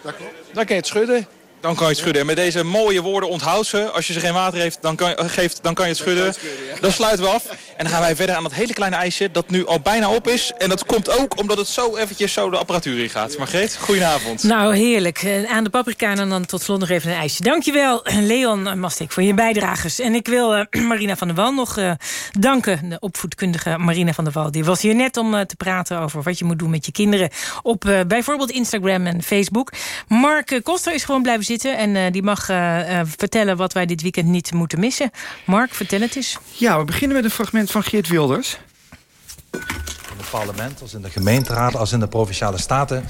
Speaker 29: dat klopt. Dan kan je het schudden.
Speaker 13: Dan kan je het schudden. En met deze mooie woorden onthoud ze. Als je ze geen water heeft, dan kan, geeft, dan kan je het schudden. Dan sluiten we af. En dan gaan wij verder aan dat hele kleine ijsje dat nu al bijna op is. En dat komt ook omdat het zo eventjes zo de apparatuur in gaat. Margreet, goedenavond.
Speaker 2: Nou, heerlijk. Eh, aan de paprika en dan tot slot nog even een ijsje. Dankjewel, Leon Mastik, voor je bijdragers. En ik wil uh, Marina van der Wal nog uh, danken. De opvoedkundige Marina van der Wal. Die was hier net om uh, te praten over wat je moet doen met je kinderen. Op bijvoorbeeld Instagram en Facebook. Mark Koster is gewoon blijven zitten. En uh, die mag uh, vertellen wat wij dit weekend niet moeten missen. Mark, vertel het eens.
Speaker 3: Ja, we beginnen met een fragment van Geert Wilders.
Speaker 30: In het parlement, als in de gemeenteraad, als in de Provinciale Staten...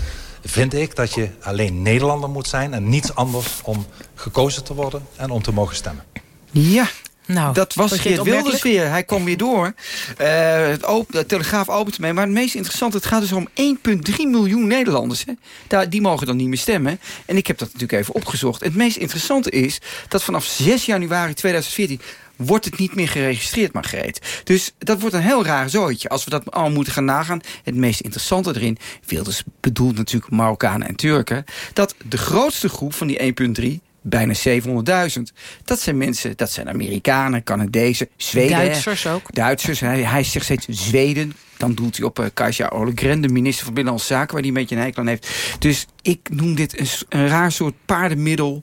Speaker 30: vind ik dat je alleen Nederlander moet zijn... en niets anders om gekozen te worden en om te mogen stemmen.
Speaker 25: Ja, nou, dat was Geert Wilders weer. Hij kwam weer door. Uh, het de Telegraaf opent mee. Maar het meest interessante, het gaat dus om 1,3 miljoen Nederlanders. Hè. Daar, die mogen dan niet meer stemmen. En ik heb dat natuurlijk even opgezocht. het meest interessante is dat vanaf 6 januari 2014 wordt het niet meer geregistreerd, Margreet. Dus dat wordt een heel raar zooitje. Als we dat allemaal moeten gaan nagaan. Het meest interessante erin, Wilders bedoelt natuurlijk Marokkanen en Turken... dat de grootste groep van die 1,3 bijna 700.000. Dat zijn mensen, dat zijn Amerikanen, Canadezen, Zweden.
Speaker 2: Duitsers ook.
Speaker 25: Duitsers, hij, hij zegt steeds Zweden. Dan doelt hij op uh, Kasia Olegren, de minister van Binnenlandse Zaken... waar hij een beetje een hekel aan heeft. Dus ik noem dit een, een, raar soort paardenmiddel.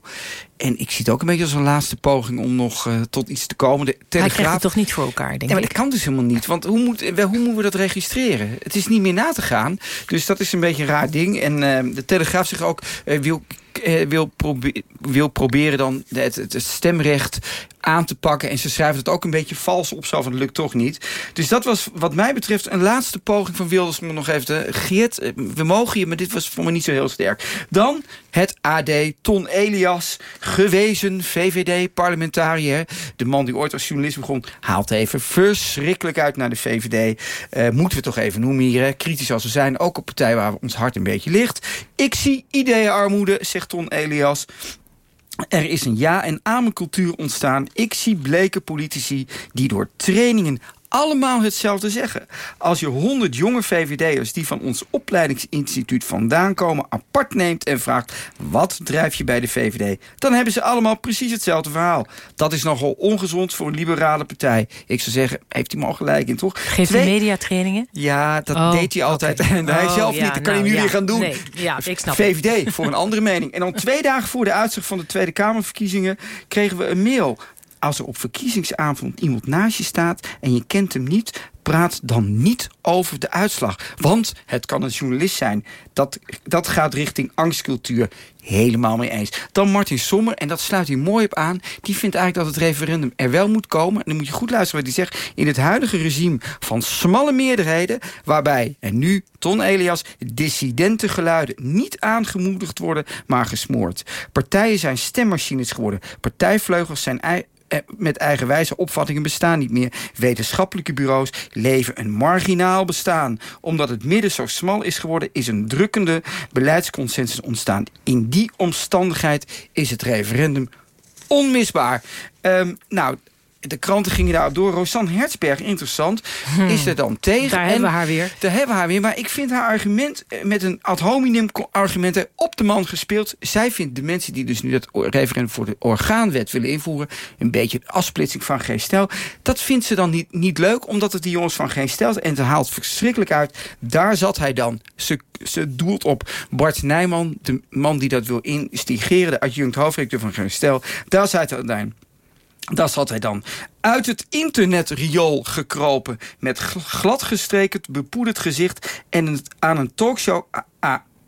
Speaker 25: En ik zie het ook een beetje als een laatste poging om nog uh, tot iets te komen. De
Speaker 2: Telegraaf... Hij krijgt het toch niet voor elkaar, denk
Speaker 25: ja, maar
Speaker 2: ik?
Speaker 25: dat kan dus helemaal niet. Want hoe, moet, hoe moeten we dat registreren? Het is niet meer na te gaan. Dus dat is een beetje een raar ding. En uh, de Telegraaf zegt ook... wil wil, probe wil proberen dan het, stemrecht aan te pakken. En ze schrijven het ook een beetje vals op, zo van het lukt toch niet. Dus dat was wat mij betreft een laatste poging van Wilders om nog even. Geert, we mogen je, maar dit was voor me niet zo heel sterk. Dan het AD, Ton Elias, gewezen VVD-parlementariër. De man die ooit als journalist begon, haalt even verschrikkelijk uit naar de VVD. Uh, moeten we toch even noemen hier, kritisch als we zijn. Ook op partij waar ons hart een beetje ligt. Ik zie ideeënarmoede, zegt Ton Elias. Er is een ja- en amen cultuur ontstaan. Ik zie bleke politici die door trainingen allemaal hetzelfde zeggen. Als je 100 jonge VVD'ers die van ons opleidingsinstituut vandaan komen... apart neemt en vraagt wat drijf je bij de VVD... dan hebben ze allemaal precies hetzelfde verhaal. Dat is nogal ongezond voor een liberale partij. Ik zou zeggen, heeft hij maar gelijk in, toch?
Speaker 2: Geeft hij mediatrainingen?
Speaker 25: Ja, dat oh, deed hij altijd. En hij zelf niet. Dat kan hij nu
Speaker 2: nou
Speaker 25: weer gaan doen.
Speaker 2: Nee, ja, ik snap
Speaker 25: VVD, voor een andere mening. En dan twee dagen voor de uitslag van de Tweede Kamerverkiezingen... kregen we een mail als er op verkiezingsavond iemand naast je staat... en je kent hem niet, praat dan niet over de uitslag. Want het kan een journalist zijn. Dat, dat gaat richting angstcultuur. Helemaal mee eens. Dan Martin Sommer, en dat sluit hij mooi op aan... die vindt eigenlijk dat het referendum er wel moet komen. En dan moet je goed luisteren wat hij zegt. In het huidige regime van smalle meerderheden... waarbij, en nu Ton Elias... dissidente geluiden niet aangemoedigd worden, maar gesmoord. Partijen zijn stemmachines geworden. Partijvleugels zijn met eigenwijze opvattingen bestaan niet meer. Wetenschappelijke bureaus leven een marginaal bestaan. Omdat het midden zo smal is geworden... is een drukkende beleidsconsensus ontstaan. In die omstandigheid is het referendum onmisbaar. Um, nou, de kranten gingen daarop door. Rosanne Hertzberg, interessant, hmm. is er dan tegen.
Speaker 2: Daar hebben we haar weer.
Speaker 25: Daar hebben we haar weer. Maar ik vind haar argument eh, met een ad hominem argument op de man gespeeld. Zij vindt de mensen die dus nu dat referendum voor de orgaanwet willen invoeren... een beetje de afsplitsing van geen stijl. Dat vindt ze dan niet, niet leuk, omdat het die jongens van geen stijl... en ze haalt verschrikkelijk uit. Daar zat hij dan. Ze, ze doelt op Bart Nijman, de man die dat wil instigeren... de adjunct hoofdrecteur van geen stijl. Daar zat hij dan dat zat hij dan uit het internetriool gekropen... met gladgestreken, bepoederd gezicht... en aan een talkshow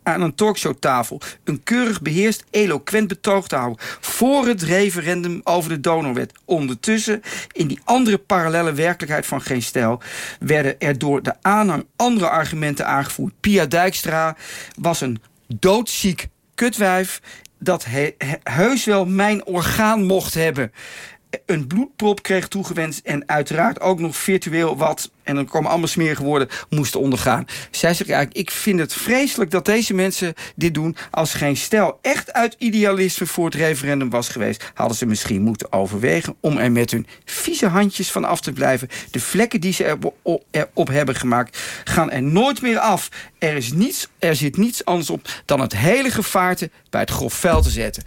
Speaker 25: aan een talkshowtafel een keurig beheerst, eloquent betoog te houden... voor het referendum over de donorwet. Ondertussen, in die andere parallele werkelijkheid van geen stijl... werden er door de aanhang andere argumenten aangevoerd. Pia Dijkstra was een doodziek kutwijf dat he, heus wel mijn orgaan mocht hebben een bloedprop kreeg toegewenst... en uiteraard ook nog virtueel wat, en dan komen allemaal smerige woorden... moesten ondergaan. Zij zegt eigenlijk, ik vind het vreselijk dat deze mensen dit doen... als geen stel echt uit idealisme voor het referendum was geweest... hadden ze misschien moeten overwegen om er met hun vieze handjes van af te blijven. De vlekken die ze erop hebben gemaakt gaan er nooit meer af. Er, is niets, er zit niets anders op dan het hele gevaarte bij het grof vuil te zetten.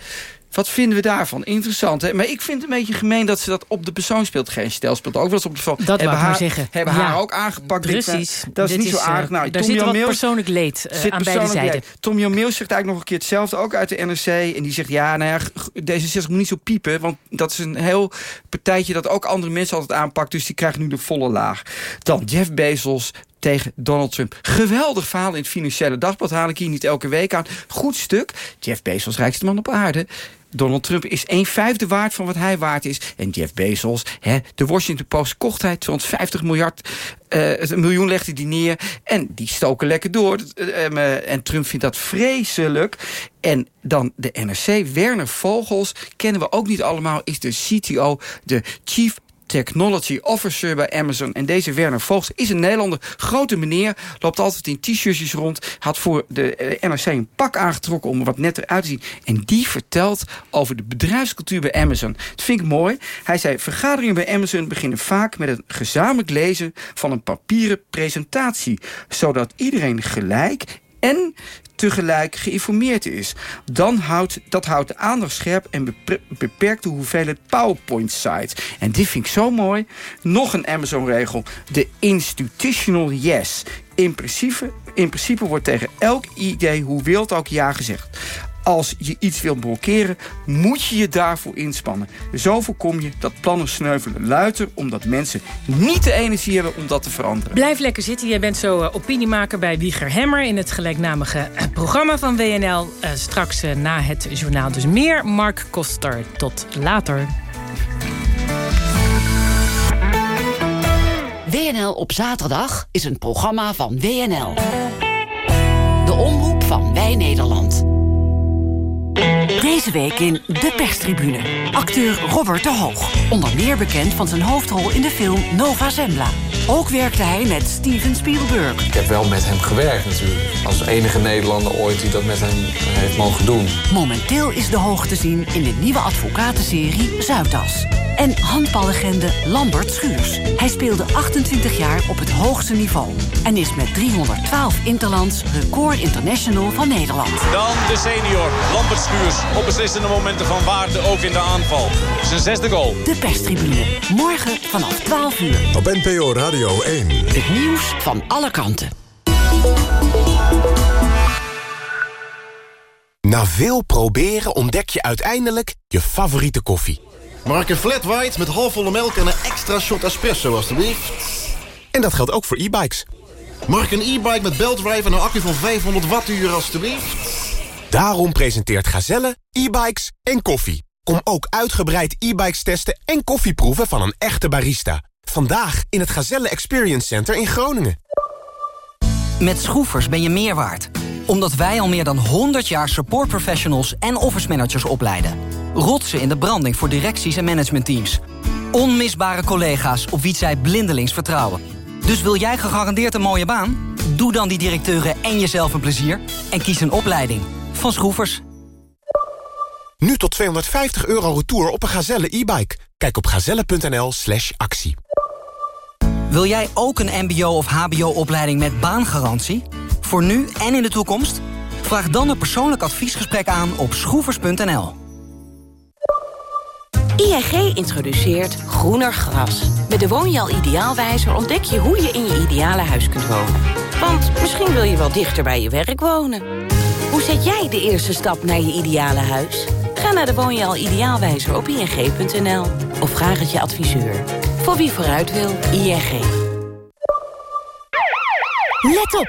Speaker 25: Wat vinden we daarvan? Interessant, hè? Maar ik vind het een beetje gemeen dat ze dat op de persoon speelt. Geen stel speelt ook wel eens op de persoon.
Speaker 2: Dat hebben
Speaker 25: haar,
Speaker 2: zeggen.
Speaker 25: Hebben haar ook aangepakt.
Speaker 2: Precies.
Speaker 25: Dat is niet zo aardig.
Speaker 2: Nou, daar Tom zit persoonlijk leed uh, aan beide zijden.
Speaker 25: Tom Jan zegt eigenlijk nog een keer hetzelfde, ook uit de NRC. En die zegt, ja, nou ja, D66 moet niet zo piepen. Want dat is een heel partijtje dat ook andere mensen altijd aanpakt. Dus die krijgt nu de volle laag. Dan Jeff Bezos, tegen Donald Trump. Geweldig verhaal in het Financiële Dagblad. Haal ik hier niet elke week aan. Goed stuk. Jeff Bezos, rijkste man op aarde. Donald Trump is een vijfde waard van wat hij waard is. En Jeff Bezos, hè, de Washington Post kocht hij 250 miljard, uh, miljoen legde die neer. En die stoken lekker door. Uh, en Trump vindt dat vreselijk. En dan de NRC, Werner Vogels, kennen we ook niet allemaal... is de CTO, de Chief Technology Officer bij Amazon. En deze Werner Vogels is een Nederlander. Grote meneer, loopt altijd in t-shirtjes rond. Had voor de eh, NRC een pak aangetrokken om er wat netter uit te zien. En die vertelt over de bedrijfscultuur bij Amazon. Dat vind ik mooi. Hij zei, vergaderingen bij Amazon beginnen vaak met het gezamenlijk lezen van een papieren presentatie. Zodat iedereen gelijk en tegelijk geïnformeerd is. Dan houdt, dat houdt de aandacht scherp en beperkt de hoeveelheid PowerPoint-sites. En dit vind ik zo mooi. Nog een Amazon-regel. De institutional yes. In principe, in principe wordt tegen elk idee, hoe wild ook ja gezegd als je iets wilt blokkeren, moet je je daarvoor inspannen. Zo voorkom je dat plannen sneuvelen. Luiter omdat mensen niet de energie hebben om dat te veranderen.
Speaker 2: Blijf lekker zitten. Jij bent zo uh, opiniemaker bij Wieger Hemmer... in het gelijknamige uh, programma van WNL. Uh, straks na het journaal dus meer. Mark Koster, tot later.
Speaker 12: WNL op zaterdag is een programma van WNL. De omroep van Wij Nederland. Deze week in De Perstribune. Acteur Robert de Hoog. Onder meer bekend van zijn hoofdrol in de film Nova Zembla. Ook werkte hij met Steven Spielberg.
Speaker 31: Ik heb wel met hem gewerkt natuurlijk. Als enige Nederlander ooit die dat met hem heeft mogen doen.
Speaker 12: Momenteel is de Hoog te zien in de nieuwe advocatenserie Zuidas.
Speaker 32: En handballegende Lambert Schuurs. Hij speelde 28 jaar op het hoogste niveau. En is met 312 interlands record international van Nederland.
Speaker 6: Dan de senior, Lambert Schuurs. Op beslissende momenten van waarde ook in de aanval. Zijn zesde goal.
Speaker 32: De perstribune. Morgen vanaf 12 uur.
Speaker 1: Op NPO Radio 1.
Speaker 32: Het nieuws van alle kanten.
Speaker 33: Na veel proberen ontdek je uiteindelijk je favoriete koffie.
Speaker 34: Mag ik een flat white met halfvolle melk en een extra shot espresso, alstublieft?
Speaker 33: En dat geldt ook voor e-bikes.
Speaker 34: Mag ik een e-bike met beltdrive en een accu van 500 wattuur, alstublieft?
Speaker 33: Daarom presenteert Gazelle e-bikes en koffie. Kom ook uitgebreid e-bikes testen en koffieproeven van een echte barista. Vandaag in het Gazelle Experience Center in Groningen.
Speaker 35: Met Schroefers ben je meer waard. Omdat wij al meer dan 100 jaar support professionals en office managers opleiden. Rotsen in de branding voor directies en managementteams. Onmisbare collega's op wie zij blindelings vertrouwen. Dus wil jij gegarandeerd een mooie baan? Doe dan die directeuren en jezelf een plezier. En kies een opleiding. Van Schroefers.
Speaker 33: Nu tot 250 euro retour op een Gazelle e-bike. Kijk op gazelle.nl slash actie.
Speaker 35: Wil jij ook een mbo- of hbo-opleiding met baangarantie? Voor nu en in de toekomst? Vraag dan een persoonlijk adviesgesprek aan op schroevers.nl.
Speaker 12: ING introduceert groener gras. Met de Woonjaal Ideaalwijzer ontdek je hoe je in je ideale huis kunt wonen. Want misschien wil je wel dichter bij je werk wonen. Hoe zet jij de eerste stap naar je ideale huis? Ga naar de Woonjaal Ideaalwijzer op ing.nl of vraag het je adviseur. Voor wie vooruit wil, ING.
Speaker 10: Let op,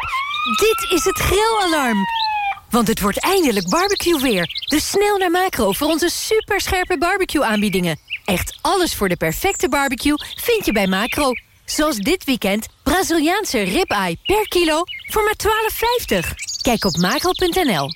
Speaker 10: dit is het grillalarm. Want het wordt eindelijk barbecue weer. Dus snel naar Macro voor onze superscherpe barbecue aanbiedingen. Echt alles voor de perfecte barbecue vind je bij Macro. Zoals dit weekend Braziliaanse ribeye per kilo voor maar 12,50. Kijk op magel.nl